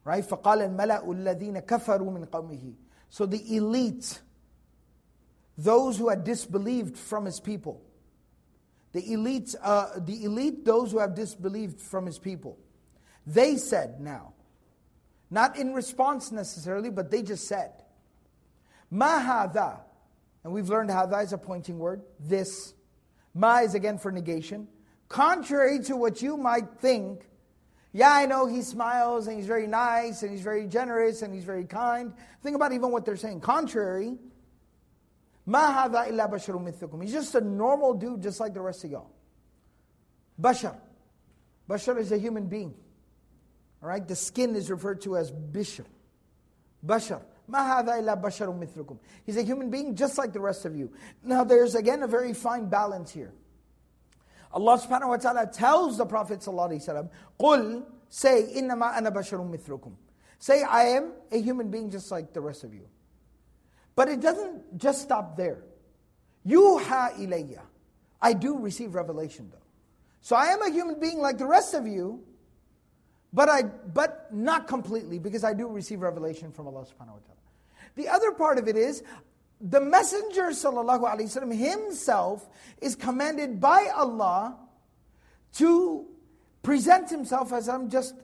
Right? فَقَالَ الْمَلَأُ الَّذِينَ كَفَرُوا مِنْ قَوْمِهِ So the elite, those who had disbelieved from His people, the elite, uh, the elite, those who have disbelieved from His people. They said now, not in response necessarily, but they just said, Ma hadha. And we've learned hadha is a pointing word. This. Ma is again for negation. Contrary to what you might think, yeah, I know he smiles and he's very nice and he's very generous and he's very kind. Think about even what they're saying. Contrary, Ma hadha illa mithlukum. He's just a normal dude just like the rest of y'all. Bashar. Bashar is a human being. All right, the skin is referred to as bishr. Bashar. He's a human being just like the rest of you. Now there's again a very fine balance here. Allah subhanahu wa ta'ala tells the Prophet sallallahu alaihi wasallam, say, إِنَّمَا أَنَا بَشَرٌ مِثْلُكُمْ Say, I am a human being just like the rest of you. But it doesn't just stop there. Yuha ilayya. I do receive revelation though. So I am a human being like the rest of you, but I but not completely, because I do receive revelation from Allah subhanahu wa ta'ala. The other part of it is the Messenger sallallahu alaihi wasallam himself is commanded by Allah to present himself as I'm just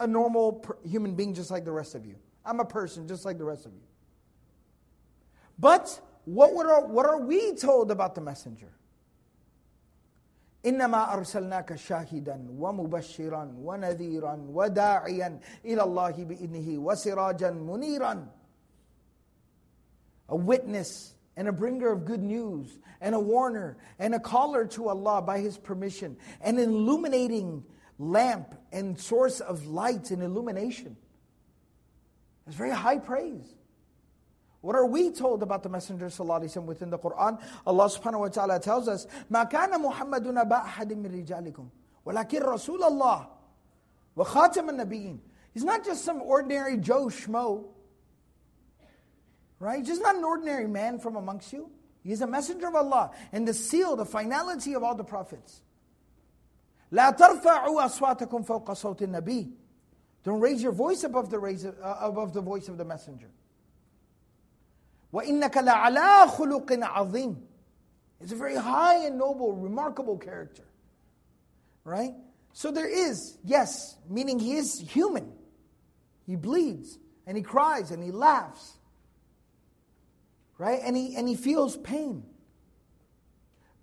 a normal per- human being, just like the rest of you. I'm a person, just like the rest of you. But what, what are we told about the Messenger? إنما أرسلناك شاهدا ومبشرا ونذيرا وداعيا إلى الله بإذنه وسراجا منيرا a witness and a bringer of good news and a warner and a caller to Allah by His permission, an illuminating lamp and source of light and illumination. It's very high praise. What are we told about the Messenger وسلم, within the Quran? Allah subhanahu wa ta'ala tells us, ما كان محمد أبا أحد من رجالكم ولكن رسول الله وخاتم النبيين He's not just some ordinary Joe Schmo, right? He's just not an ordinary man from amongst you. He's a messenger of Allah and the seal, the finality of all the prophets. لا ترفعوا أصواتكم فوق صوت النبي Don't raise your voice above the, raise, uh, above the voice of the messenger. وَإِنَّكَ لَعَلَىٰ خُلُقٍ عَظِيمٍ It's a very high and noble, remarkable character. Right? So there is, yes, meaning he is human. He bleeds and he cries and he laughs. Right? And he, and he feels pain.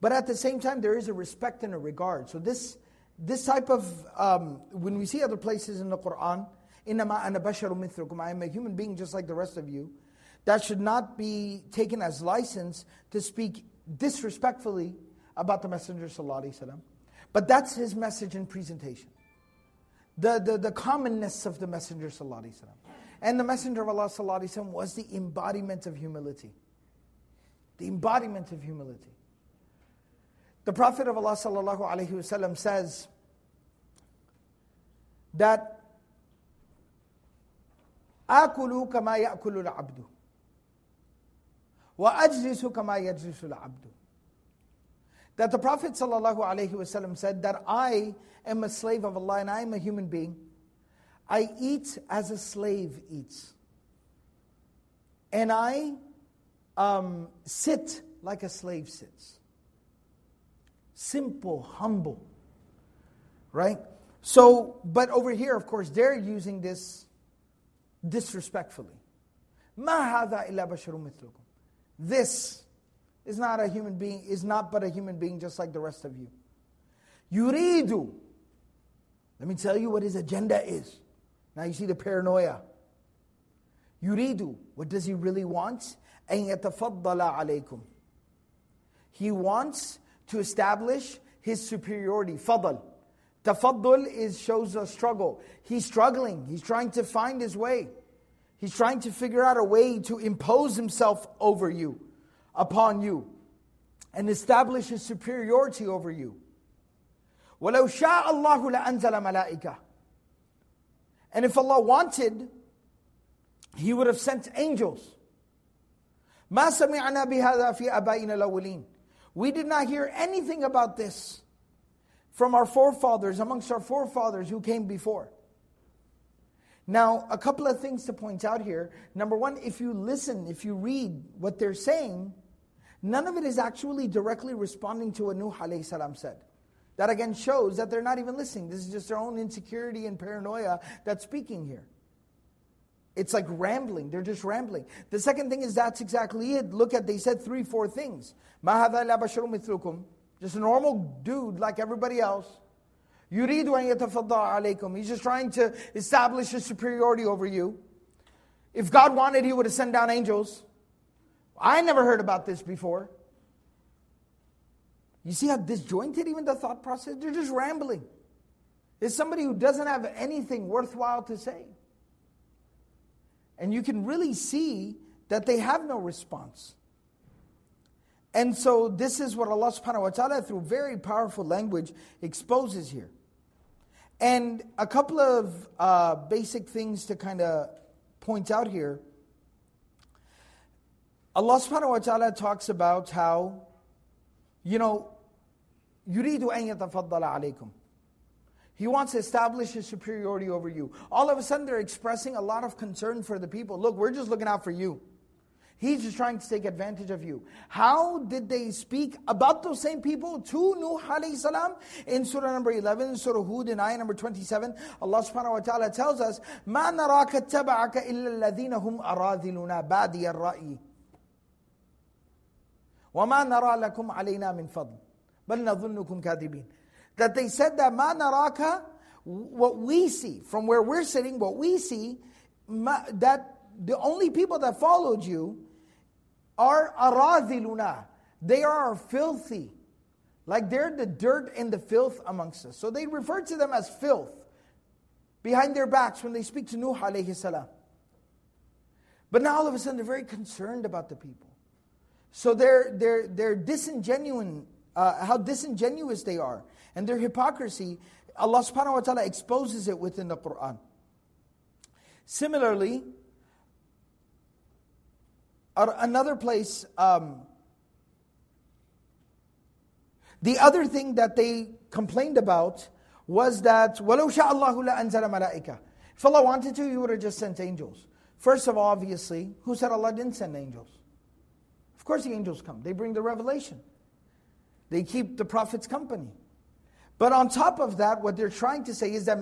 But at the same time, there is a respect and a regard. So this, this type of, um, when we see other places in the Quran, إِنَّمَا أَنَا بَشَرٌ مِثْلُكُمْ I am a human being just like the rest of you. That should not be taken as license to speak disrespectfully about the Messenger Sallallahu But that's his message and presentation. The, the, the commonness of the Messenger Sallallahu And the Messenger of Allah Sallallahu was the embodiment of humility. The embodiment of humility. The Prophet of Allah Sallallahu Alaihi Wasallam says that آكل كما يأكل العبد وَأَجْلِسُ كَمَا يَجْلِسُ الْعَبْدُ That the Prophet ﷺ said that I am a slave of Allah and I am a human being. I eat as a slave eats. And I um, sit like a slave sits. Simple, humble. Right? So, but over here, of course, they're using this disrespectfully. ما هذا إلا بشر مثلكم this is not a human being, is not but a human being just like the rest of you. Yuridu. Let me tell you what his agenda is. Now you see the paranoia. Yuridu. What does he really want? أن يتفضل عليكم. He wants to establish his superiority. Fadl. Tafaddul is shows a struggle. He's struggling. He's trying to find his way. He's trying to figure out a way to impose himself over you, upon you, and establish his superiority over you. وَلَوْ شَاءَ اللَّهُ لَأَنزَلَ مَلَائِكَةً And if Allah wanted, He would have sent angels. مَا سَمِعْنَا بِهَذَا فِي أَبَائِنَا الْأَوَّلِينَ We did not hear anything about this from our forefathers, amongst our forefathers who came before. Now, a couple of things to point out here. Number one, if you listen, if you read what they're saying, none of it is actually directly responding to what Nuh alayhi salam said. That again shows that they're not even listening. This is just their own insecurity and paranoia that's speaking here. It's like rambling. They're just rambling. The second thing is that's exactly it. Look at, they said three, four things. Just a normal dude like everybody else. Yurid alaykum. He's just trying to establish his superiority over you. If God wanted, he would have sent down angels. I never heard about this before. You see how disjointed even the thought process? They're just rambling. It's somebody who doesn't have anything worthwhile to say. And you can really see that they have no response. And so, this is what Allah subhanahu wa ta'ala, through very powerful language, exposes here. And a couple of uh, basic things to kind of point out here. Allah subhanahu wa ta'ala talks about how, you know, يريد أن يتفضل عليكم. He wants to establish his superiority over you. All of a sudden, they're expressing a lot of concern for the people. Look, we're just looking out for you. He's just trying to take advantage of you. How did they speak about those same people to Nuh alayhi salam? In Surah number 11, Surah Hud in ayah number 27, Allah subhanahu wa ta'ala tells us, مَا نَرَاكَ اتَّبَعَكَ إِلَّا الَّذِينَ هُمْ أَرَاذِلُنَا بَادِيَ الرَّأْيِ وَمَا نَرَى لَكُمْ عَلَيْنَا مِنْ فَضْلٍ بَلْ نَظُنُّكُمْ كَاذِبِينَ That they said that مَا نَرَاكَ What we see, from where we're sitting, what we see, that the only people that followed you are aradiluna. They are filthy. Like they're the dirt and the filth amongst us. So they refer to them as filth behind their backs when they speak to Nuh alayhi salam. But now all of a sudden they're very concerned about the people. So they're, they're, they're disingenuous, uh, how disingenuous they are. And their hypocrisy, Allah subhanahu wa ta'ala exposes it within the Quran. Similarly, another place, um, the other thing that they complained about was that وَلَوْ شَاءَ اللَّهُ لَأَنزَلَ مَلَائِكَةً If Allah wanted to, He would have just sent angels. First of all, obviously, who said Allah didn't send angels? Of course the angels come. They bring the revelation. They keep the prophet's company. But on top of that, what they're trying to say is that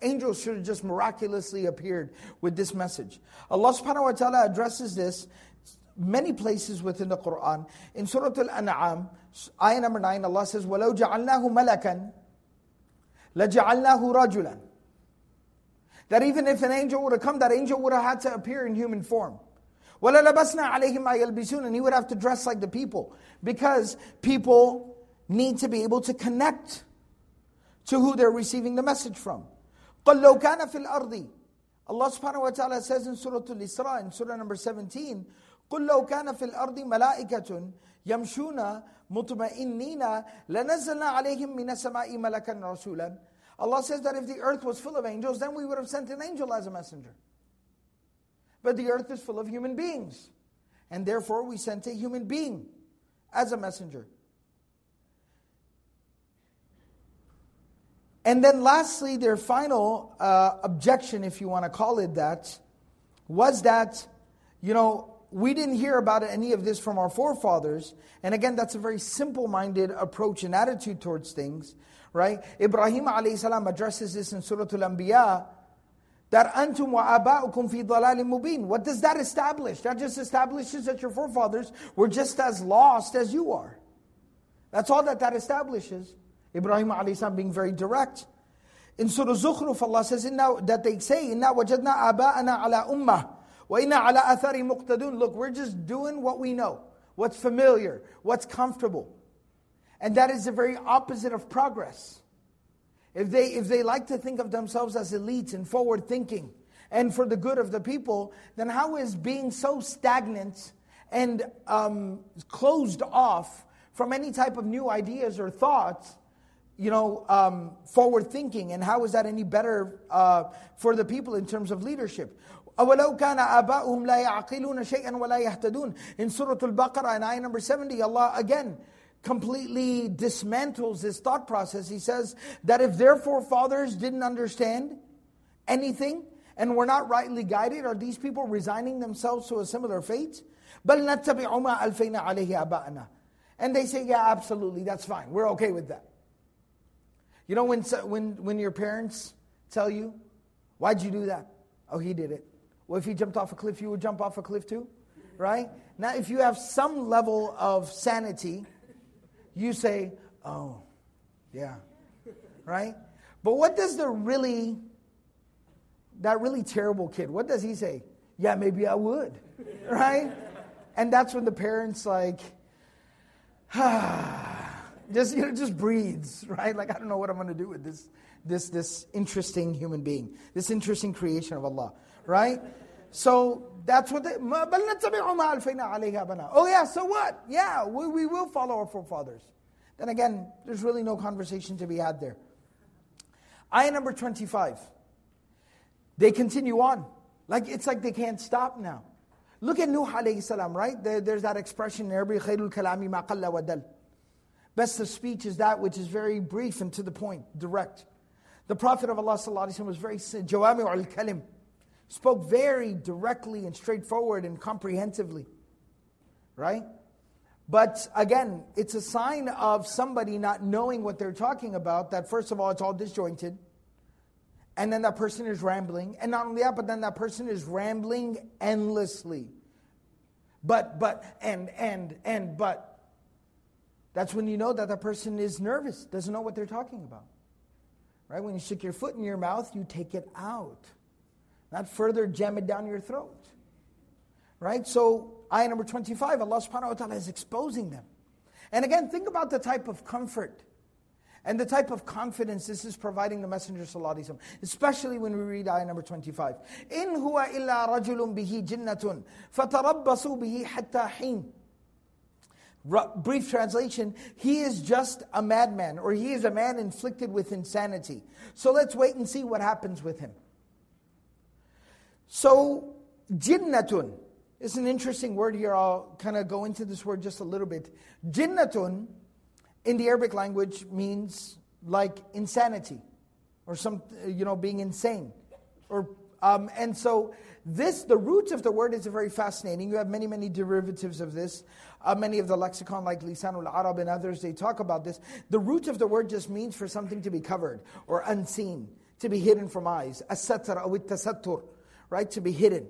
angels should have just miraculously appeared with this message. Allah subhanahu wa ta'ala addresses this many places within the Quran. In Surah Al-An'am, ayah number 9, Allah says, وَلَوْ جَعَلْنَاهُ مَلَكًا لَجَعَلْنَاهُ رَجُلًا That even if an angel would have come, that angel would have had to appear in human form. وَلَلَبَسْنَا عَلَيْهِمْ مَا يَلْبِسُونَ And he would have to dress like the people. Because people need to be able to connect to who they're receiving the message from. قَلْ لَوْ كَانَ فِي الْأَرْضِ Allah subhanahu wa ta'ala says in Surah Al-Isra, in Surah number 17, قل لو كان في الأرض ملائكة يمشون مطمئنين لنزلنا عليهم من السماء ملكا رسولا Allah says that if the earth was full of angels, then we would have sent an angel as a messenger. But the earth is full of human beings. And therefore we sent a human being as a messenger. And then lastly, their final uh, objection, if you want to call it that, was that, you know, we didn't hear about any of this from our forefathers. And again, that's a very simple minded approach and attitude towards things, right? Ibrahim alayhi salam addresses this in Surah Al Anbiya that antum wa aba'ukum fi dalalim mubin. What does that establish? That just establishes that your forefathers were just as lost as you are. That's all that that establishes. Ibrahim alayhi salam being very direct. In Surah Zukhruf, Allah says inna, that they say, Inna wajadna aba'ana ala ummah. وَإِنَّا عَلَىٰ أَثَرِ مُقْتَدُونَ Look, we're just doing what we know, what's familiar, what's comfortable. And that is the very opposite of progress. If they, if they like to think of themselves as elites and forward thinking and for the good of the people, then how is being so stagnant and um, closed off from any type of new ideas or thoughts, you know, um, forward thinking, and how is that any better uh, for the people in terms of leadership? أولو كان آباؤهم لا يعقلون شيئا ولا يهتدون In Surah Al-Baqarah in ayah number 70, Allah again completely dismantles this thought process. He says that if their forefathers didn't understand anything and were not rightly guided, are these people resigning themselves to a similar fate? بل نتبع ما ألفينا عليه آباءنا And they say, yeah, absolutely, that's fine. We're okay with that. You know when, when, when your parents tell you, why'd you do that? Oh, he did it. Well, if he jumped off a cliff, you would jump off a cliff too, right? Now, if you have some level of sanity, you say, oh, yeah, right? But what does the really, that really terrible kid, what does he say? Yeah, maybe I would, right? And that's when the parents like, just you know, just breathes, right? Like I don't know what I'm going to do with this, this, this interesting human being, this interesting creation of Allah, right? So that's what they, Oh yeah, so what? Yeah, we, we will follow our forefathers. Then again, there's really no conversation to be had there. Ayah number 25. They continue on. Like it's like they can't stop now. Look at Nuh alayhi salam, right? There, there's that expression in Arabic, khairul kalami ma qalla wa. Best of speech is that which is very brief and to the point, direct. The Prophet of Allah was very jawami al kalim spoke very directly and straightforward and comprehensively. Right? But again, it's a sign of somebody not knowing what they're talking about that, first of all, it's all disjointed. And then that person is rambling. And not only that, but then that person is rambling endlessly. But, but, and, and, and, but. That's when you know that that person is nervous, doesn't know what they're talking about. Right? When you stick your foot in your mouth, you take it out not further jam it down your throat. Right? So ayah number 25, Allah subhanahu wa ta'ala is exposing them. And again, think about the type of comfort and the type of confidence this is providing the Messenger sallallahu especially when we read ayah number 25. إِن هُوَ إِلَّا رَجُلٌ بِهِ جِنَّةٌ فَتَرَبَّصُوا بِهِ حَتَّى حِينٍ Brief translation, he is just a madman, or he is a man inflicted with insanity. So let's wait and see what happens with him. So, jinnatun is an interesting word here. I'll kind of go into this word just a little bit. Jinnatun in the Arabic language means like insanity or some, you know, being insane. Or, um, and so this, the root of the word is very fascinating. You have many, many derivatives of this. Uh, many of the lexicon, like Lisanul Arab and others, they talk about this. The root of the word just means for something to be covered or unseen, to be hidden from eyes. As-satr or tasattur, right? To be hidden.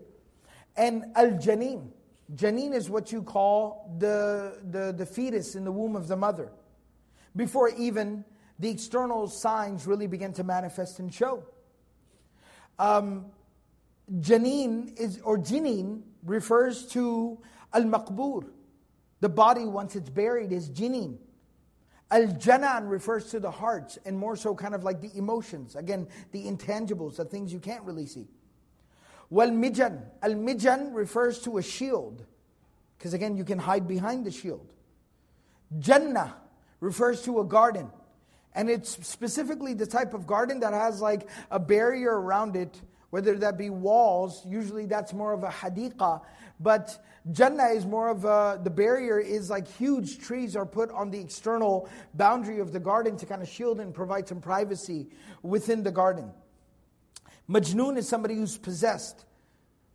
And al-janeen. Janeen is what you call the, the, the fetus in the womb of the mother. Before even the external signs really begin to manifest and show. Um, Janeen is, or Jineen refers to al-maqbur. The body, once it's buried, is Jineen. Al-Janan refers to the hearts and more so kind of like the emotions. Again, the intangibles, the things you can't really see. Wal-Mijan. Al-Mijan refers to a shield. Because again, you can hide behind the shield. Jannah refers to a garden. And it's specifically the type of garden that has like a barrier around it whether that be walls, usually that's more of a hadiqa, but Jannah is more of a, the barrier is like huge trees are put on the external boundary of the garden to kind of shield and provide some privacy within the garden. Majnun is somebody who's possessed,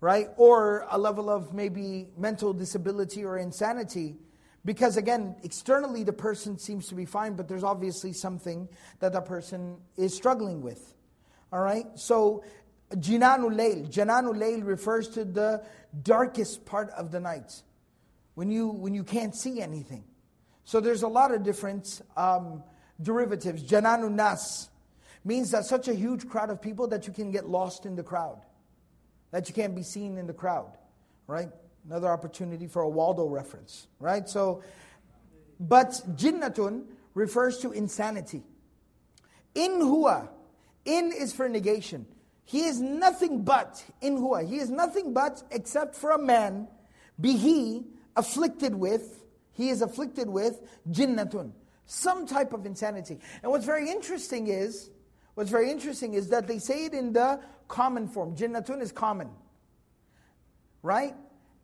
right? Or a level of maybe mental disability or insanity. Because again, externally the person seems to be fine, but there's obviously something that the person is struggling with. All right? So Jinanul Layl. Jananul Layl refers to the darkest part of the night, when you, when you can't see anything. So there's a lot of different um, derivatives. Jananul Nas means that such a huge crowd of people that you can get lost in the crowd, that you can't be seen in the crowd, right? Another opportunity for a Waldo reference, right? So, but jinnatun refers to insanity. In huwa, in is for negation. He is nothing but, in huwa, he is nothing but except for a man, be he afflicted with, he is afflicted with jinnatun, some type of insanity. And what's very interesting is, what's very interesting is that they say it in the common form. Jinnatun is common. Right?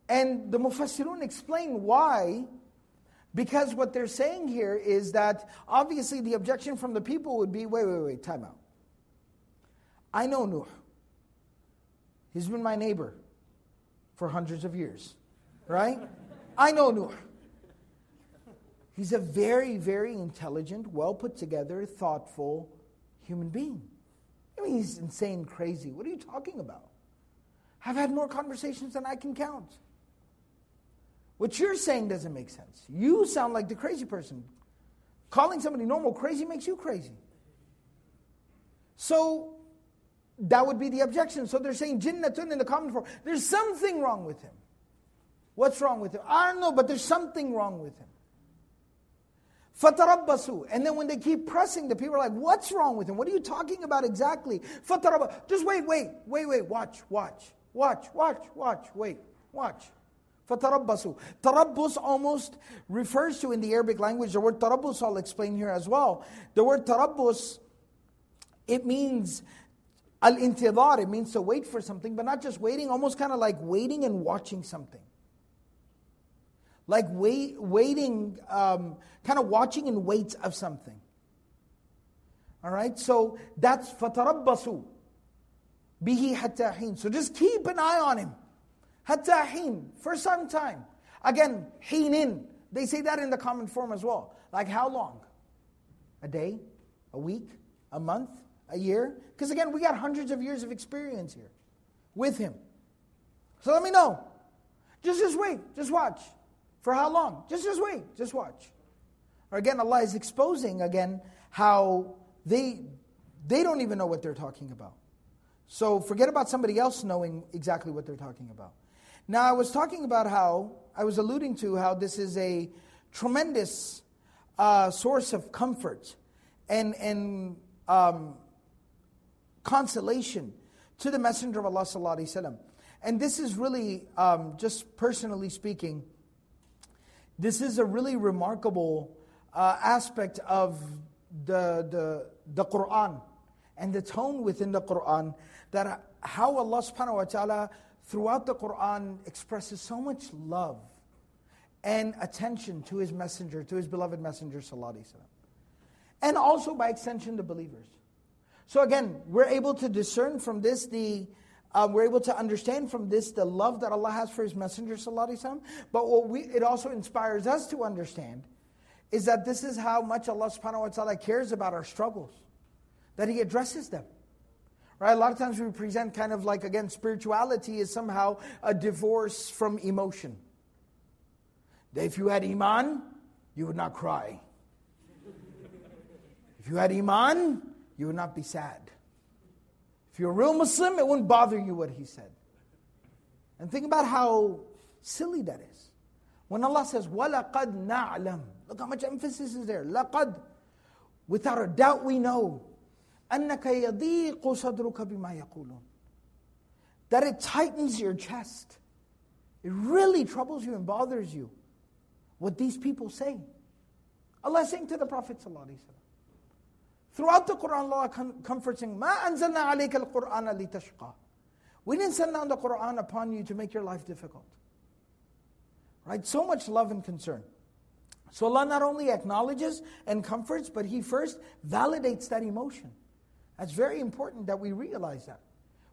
And the Mufassirun explain why. Because what they're saying here is that obviously the objection from the people would be wait, wait, wait, time out. I know Nuh. He's been my neighbor for hundreds of years, right? I know Nuh. He's a very, very intelligent, well put together, thoughtful human being. I mean, he's insane, crazy. What are you talking about? I've had more conversations than I can count. What you're saying doesn't make sense. You sound like the crazy person. Calling somebody normal crazy makes you crazy. So that would be the objection. So they're saying jinnatun in the common form. There's something wrong with him. What's wrong with him? I don't know, but there's something wrong with him. Fatarabbasu. And then when they keep pressing, the people are like, what's wrong with him? What are you talking about exactly? Fatarabba. Just wait, wait, wait, wait, watch, watch, watch, watch, watch, wait, watch. Fatarabbasu. Tarabbus almost refers to in the Arabic language, the word tarabbus I'll explain here as well. The word tarabbus, it means Al intidar, it means to wait for something, but not just waiting, almost kind of like waiting and watching something. Like wait, waiting, um, kind of watching and wait of something. All right, so that's fatarabbasu bihi hatta So just keep an eye on him. Hatta for some time. Again, hinin, they say that in the common form as well. Like how long? A day? A week? A month? a year? Because again, we got hundreds of years of experience here with him. So let me know. Just just wait, just watch. For how long? Just just wait, just watch. Or again, Allah is exposing again how they they don't even know what they're talking about. So forget about somebody else knowing exactly what they're talking about. Now, I was talking about how, I was alluding to how this is a tremendous uh, source of comfort and, and um, consolation to the Messenger of Allah. Sallallahu and this is really, um, just personally speaking, this is a really remarkable uh, aspect of the, the, the Quran and the tone within the Quran that how Allah subhanahu wa ta'ala throughout the Quran expresses so much love and attention to his messenger, to his beloved messenger sallallahu And also by extension the believers. So again, we're able to discern from this the um, we're able to understand from this the love that Allah has for His Messenger, وسلم, but what we, it also inspires us to understand is that this is how much Allah subhanahu wa ta'ala cares about our struggles, that He addresses them. Right? A lot of times we present kind of like, again, spirituality is somehow a divorce from emotion. That if you had Iman, you would not cry. If you had Iman, you would not be sad. If you're a real Muslim, it wouldn't bother you what he said. And think about how silly that is. When Allah says, وَلَقَدْ نَعْلَمُ Look how much emphasis is there. لَقَدْ Without a doubt we know أَنَّكَ يَضِيقُ صَدْرُكَ بِمَا يَقُولُونَ That it tightens your chest. It really troubles you and bothers you what these people say. Allah is saying to the Prophet ﷺ, Throughout the Quran, Allah comforting, Ma anzalna alayka al-Qur'ana litashqa. We didn't send down the Quran upon you to make your life difficult. Right? So much love and concern. So Allah not only acknowledges and comforts, but He first validates that emotion. That's very important that we realize that.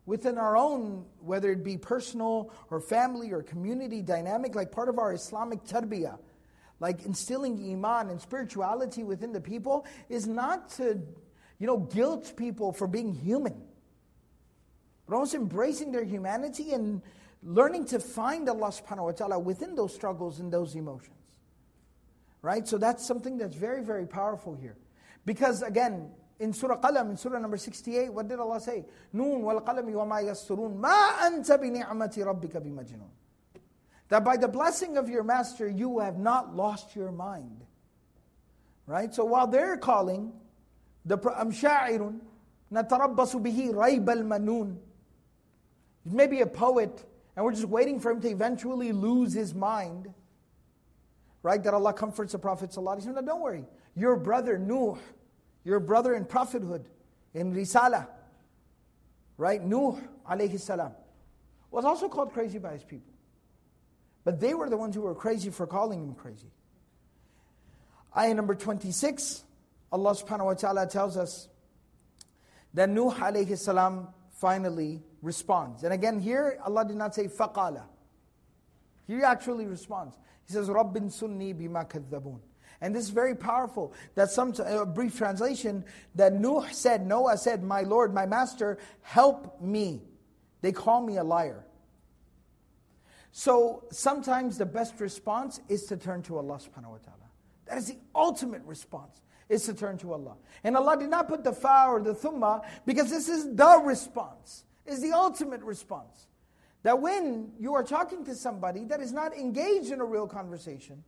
Within our own, whether it be personal or family or community dynamic, like part of our Islamic tarbiyah, like instilling iman and spirituality within the people is not to, you know, guilt people for being human, but also embracing their humanity and learning to find Allah subhanahu wa ta'ala within those struggles and those emotions. Right? So that's something that's very, very powerful here. Because again, in Surah Qalam, in Surah number 68, what did Allah say? Noon wal qalami wa ma ma anta bi ni'mati rabbika bimajnun that by the blessing of your master, you have not lost your mind. Right? So while they're calling, the am sha'irun, natarabbasu bihi rayb al-manun. Maybe a poet, and we're just waiting for him to eventually lose his mind. Right? That Allah comforts the Prophet ﷺ. No, don't worry. Your brother Nuh, your brother in prophethood, in Risala, right? Nuh alayhi salam, was also called crazy by his people. But they were the ones who were crazy for calling him crazy. Ayah number 26, Allah subhanahu wa ta'ala tells us that Nuh alayhi salam finally responds. And again, here Allah did not say faqala. He actually responds. He says, Rabbin sunni bima kadhabun. And this is very powerful. That some a brief translation that Nuh said, Noah said, My Lord, my Master, help me. They call me a liar. So sometimes the best response is to turn to Allah subhanahu wa ta'ala. That is the ultimate response, is to turn to Allah. And Allah did not put the fa or the thumma because this is the response, is the ultimate response. That when you are talking to somebody that is not engaged in a real conversation,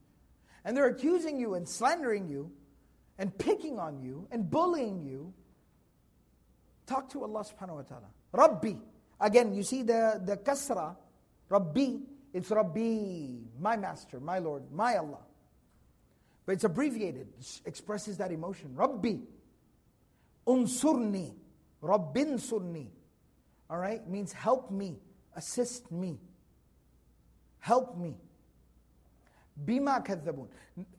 and they're accusing you and slandering you, and picking on you, and bullying you, talk to Allah subhanahu wa ta'ala. Rabbi. Again, you see the, the kasra, Rabbi, it's Rabbi, my master, my Lord, my Allah. But it's abbreviated, it expresses that emotion. Rabbi, unsurni, Rabbin surni. All right, means help me, assist me, help me. Bima kadhabun.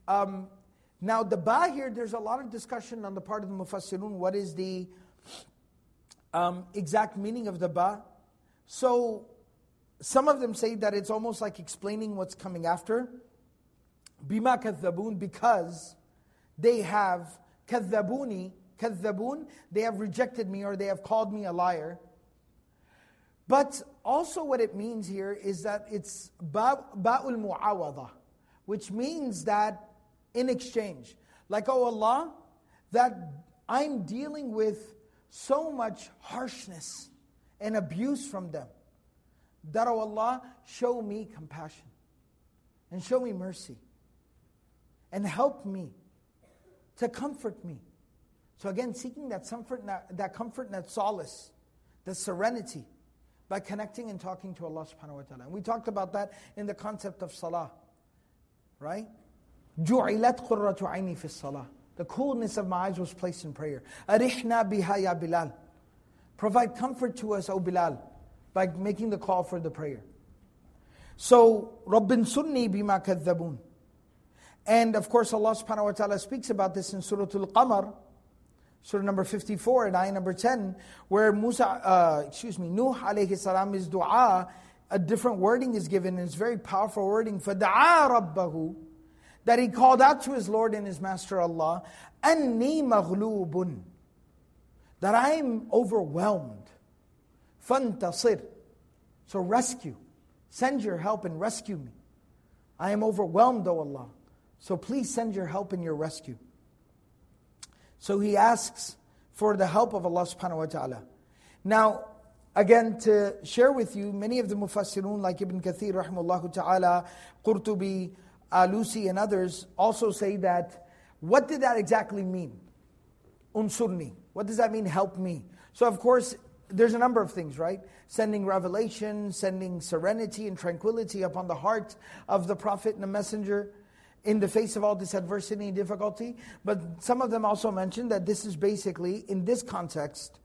Um, now, the ba here, there's a lot of discussion on the part of the Mufassirun. What is the um, exact meaning of the ba? So, some of them say that it's almost like explaining what's coming after. Bima kathabun, because they have kathabuni, kathabun, they have rejected me or they have called me a liar. But also what it means here is that it's ba'ul mu'awada, which means that in exchange. Like, oh Allah, that I'm dealing with so much harshness and abuse from them that, O Allah, show me compassion and show me mercy and help me to comfort me. So again, seeking that comfort, that comfort and that solace, the serenity, by connecting and talking to Allah subhanahu wa ta'ala. And we talked about that in the concept of salah, right? جُعِلَتْ قُرَّةُ عَيْنِي فِي الصَّلَاةِ The coolness of my eyes was placed in prayer. أَرِحْنَا بِهَا يَا Bilal. Provide comfort to us, O Bilal, by making the call for the prayer. So, Rabbi unsurni bima kadhabun. And of course, Allah subhanahu wa ta'ala speaks about this in Surah Al Qamar, Surah number 54 and ayah number 10, where Musa, uh, excuse me, Nuh alayhi salam is dua, a different wording is given, and it's very powerful wording. فَدَعَا Rabbahu, That he called out to his Lord and his Master Allah, أَنِّي مَغْلُوبٌ That I am overwhelmed. Fantasir. So rescue. Send your help and rescue me. I am overwhelmed, O Allah. So please send your help and your rescue. So he asks for the help of Allah subhanahu wa ta'ala. Now, again, to share with you, many of the mufassirun like Ibn Kathir, rahimahullah, ta'ala, Qurtubi, Alusi, and others also say that what did that exactly mean? Unsurni. What does that mean? Help me. So, of course, there's a number of things, right? Sending revelation, sending serenity and tranquility upon the heart of the Prophet and the Messenger in the face of all this adversity and difficulty. But some of them also mention that this is basically, in this context,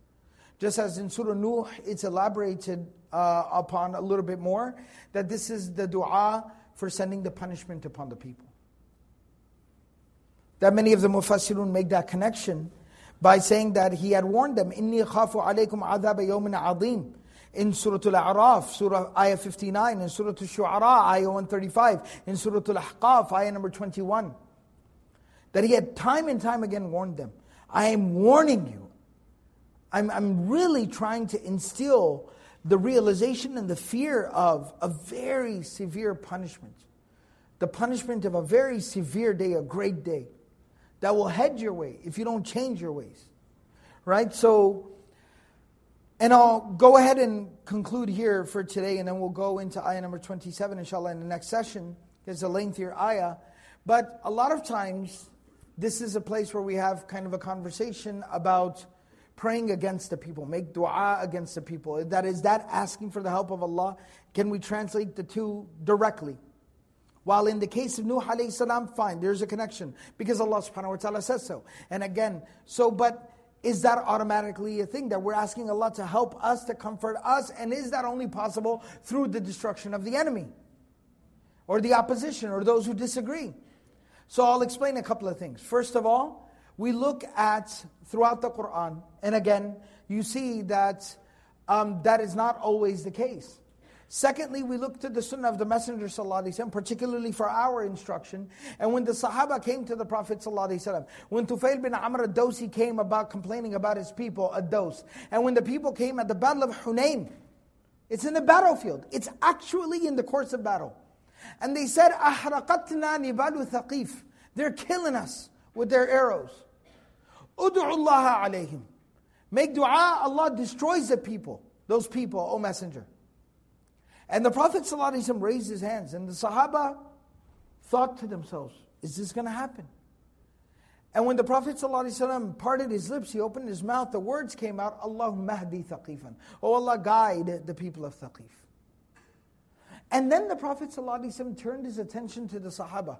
just as in Surah Nuh, it's elaborated uh, upon a little bit more, that this is the dua for sending the punishment upon the people. That many of the Mufassirun make that connection by saying that he had warned them, إِنِّي خَافُ عَلَيْكُمْ عَذَابَ يَوْمٍ عَظِيمٍ in Surah Al-A'raf, Surah Ayah 59, in Surah Al-Shu'ara, Ayah 135, in Surah Al-Ahqaf, Ayah number 21. That he had time and time again warned them. I am warning you. I'm, I'm really trying to instill the realization and the fear of a very severe punishment. The punishment of a very severe day, a great day, that will head your way if you don't change your ways. Right? So, and I'll go ahead and conclude here for today, and then we'll go into ayah number 27, inshallah, in the next session. It's a lengthier ayah. But a lot of times, this is a place where we have kind of a conversation about praying against the people, make dua against the people. That is that asking for the help of Allah. Can we translate the two directly? While in the case of Nuh alayhi salam, fine, there's a connection because Allah subhanahu wa ta'ala says so. And again, so but is that automatically a thing that we're asking Allah to help us, to comfort us? And is that only possible through the destruction of the enemy? Or the opposition, or those who disagree? So I'll explain a couple of things. First of all, we look at throughout the Quran, and again, you see that um, that is not always the case. Secondly, we look to the sunnah of the Messenger وسلم, particularly for our instruction. And when the Sahaba came to the Prophet وسلم, when Tufail bin Amr ad-Dawsi came about complaining about his people, ad-Daws, and when the people came at the Battle of Hunayn, it's in the battlefield. It's actually in the course of battle. And they said, أَحْرَقَتْنَا نِبَالُ ثَقِيفٍ They're killing us with their arrows. أُدْعُ اللَّهَ عَلَيْهِمْ Make dua, Allah destroys the people, those people, O Messenger. And the Prophet ﷺ raised his hands, and the Sahaba thought to themselves, Is this going to happen? And when the Prophet ﷺ parted his lips, he opened his mouth, the words came out, Allahumma mahdi thaqifan. Oh Allah, guide the people of Thaqif. And then the Prophet ﷺ turned his attention to the Sahaba.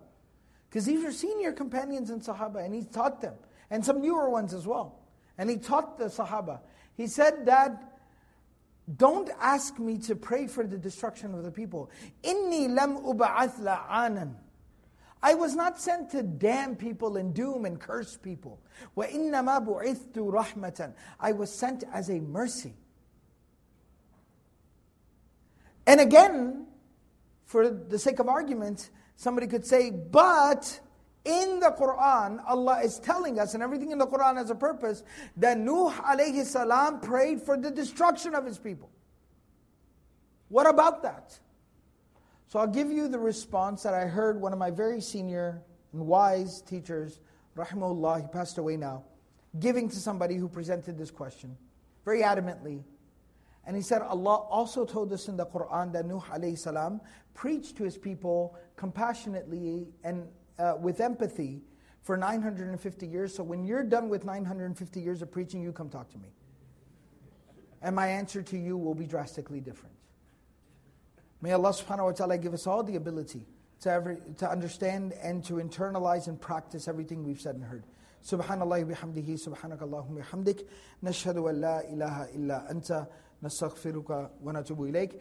Because these are senior companions in Sahaba, and he taught them, and some newer ones as well. And he taught the Sahaba. He said that don't ask me to pray for the destruction of the people. Inni lam uba'ath la'anan. I was not sent to damn people and doom and curse people. وَإِنَّمَا بُعِثْتُ رَحْمَةً I was sent as a mercy. And again, for the sake of argument, somebody could say, but in the Quran, Allah is telling us, and everything in the Quran has a purpose, that Nuh alayhi salam prayed for the destruction of his people. What about that? So I'll give you the response that I heard one of my very senior and wise teachers, rahimahullah, he passed away now, giving to somebody who presented this question very adamantly. And he said, Allah also told us in the Quran that Nuh alayhi salam preached to his people compassionately and uh, with empathy for 950 years. So when you're done with 950 years of preaching, you come talk to me. And my answer to you will be drastically different. May Allah subhanahu wa ta'ala give us all the ability to, every, to understand and to internalize and practice everything we've said and heard. Subhanallah bihamdihi, subhanak Allahumma bihamdik, nashhadu an la ilaha illa anta, nastaghfiruka wa natubu ilayk.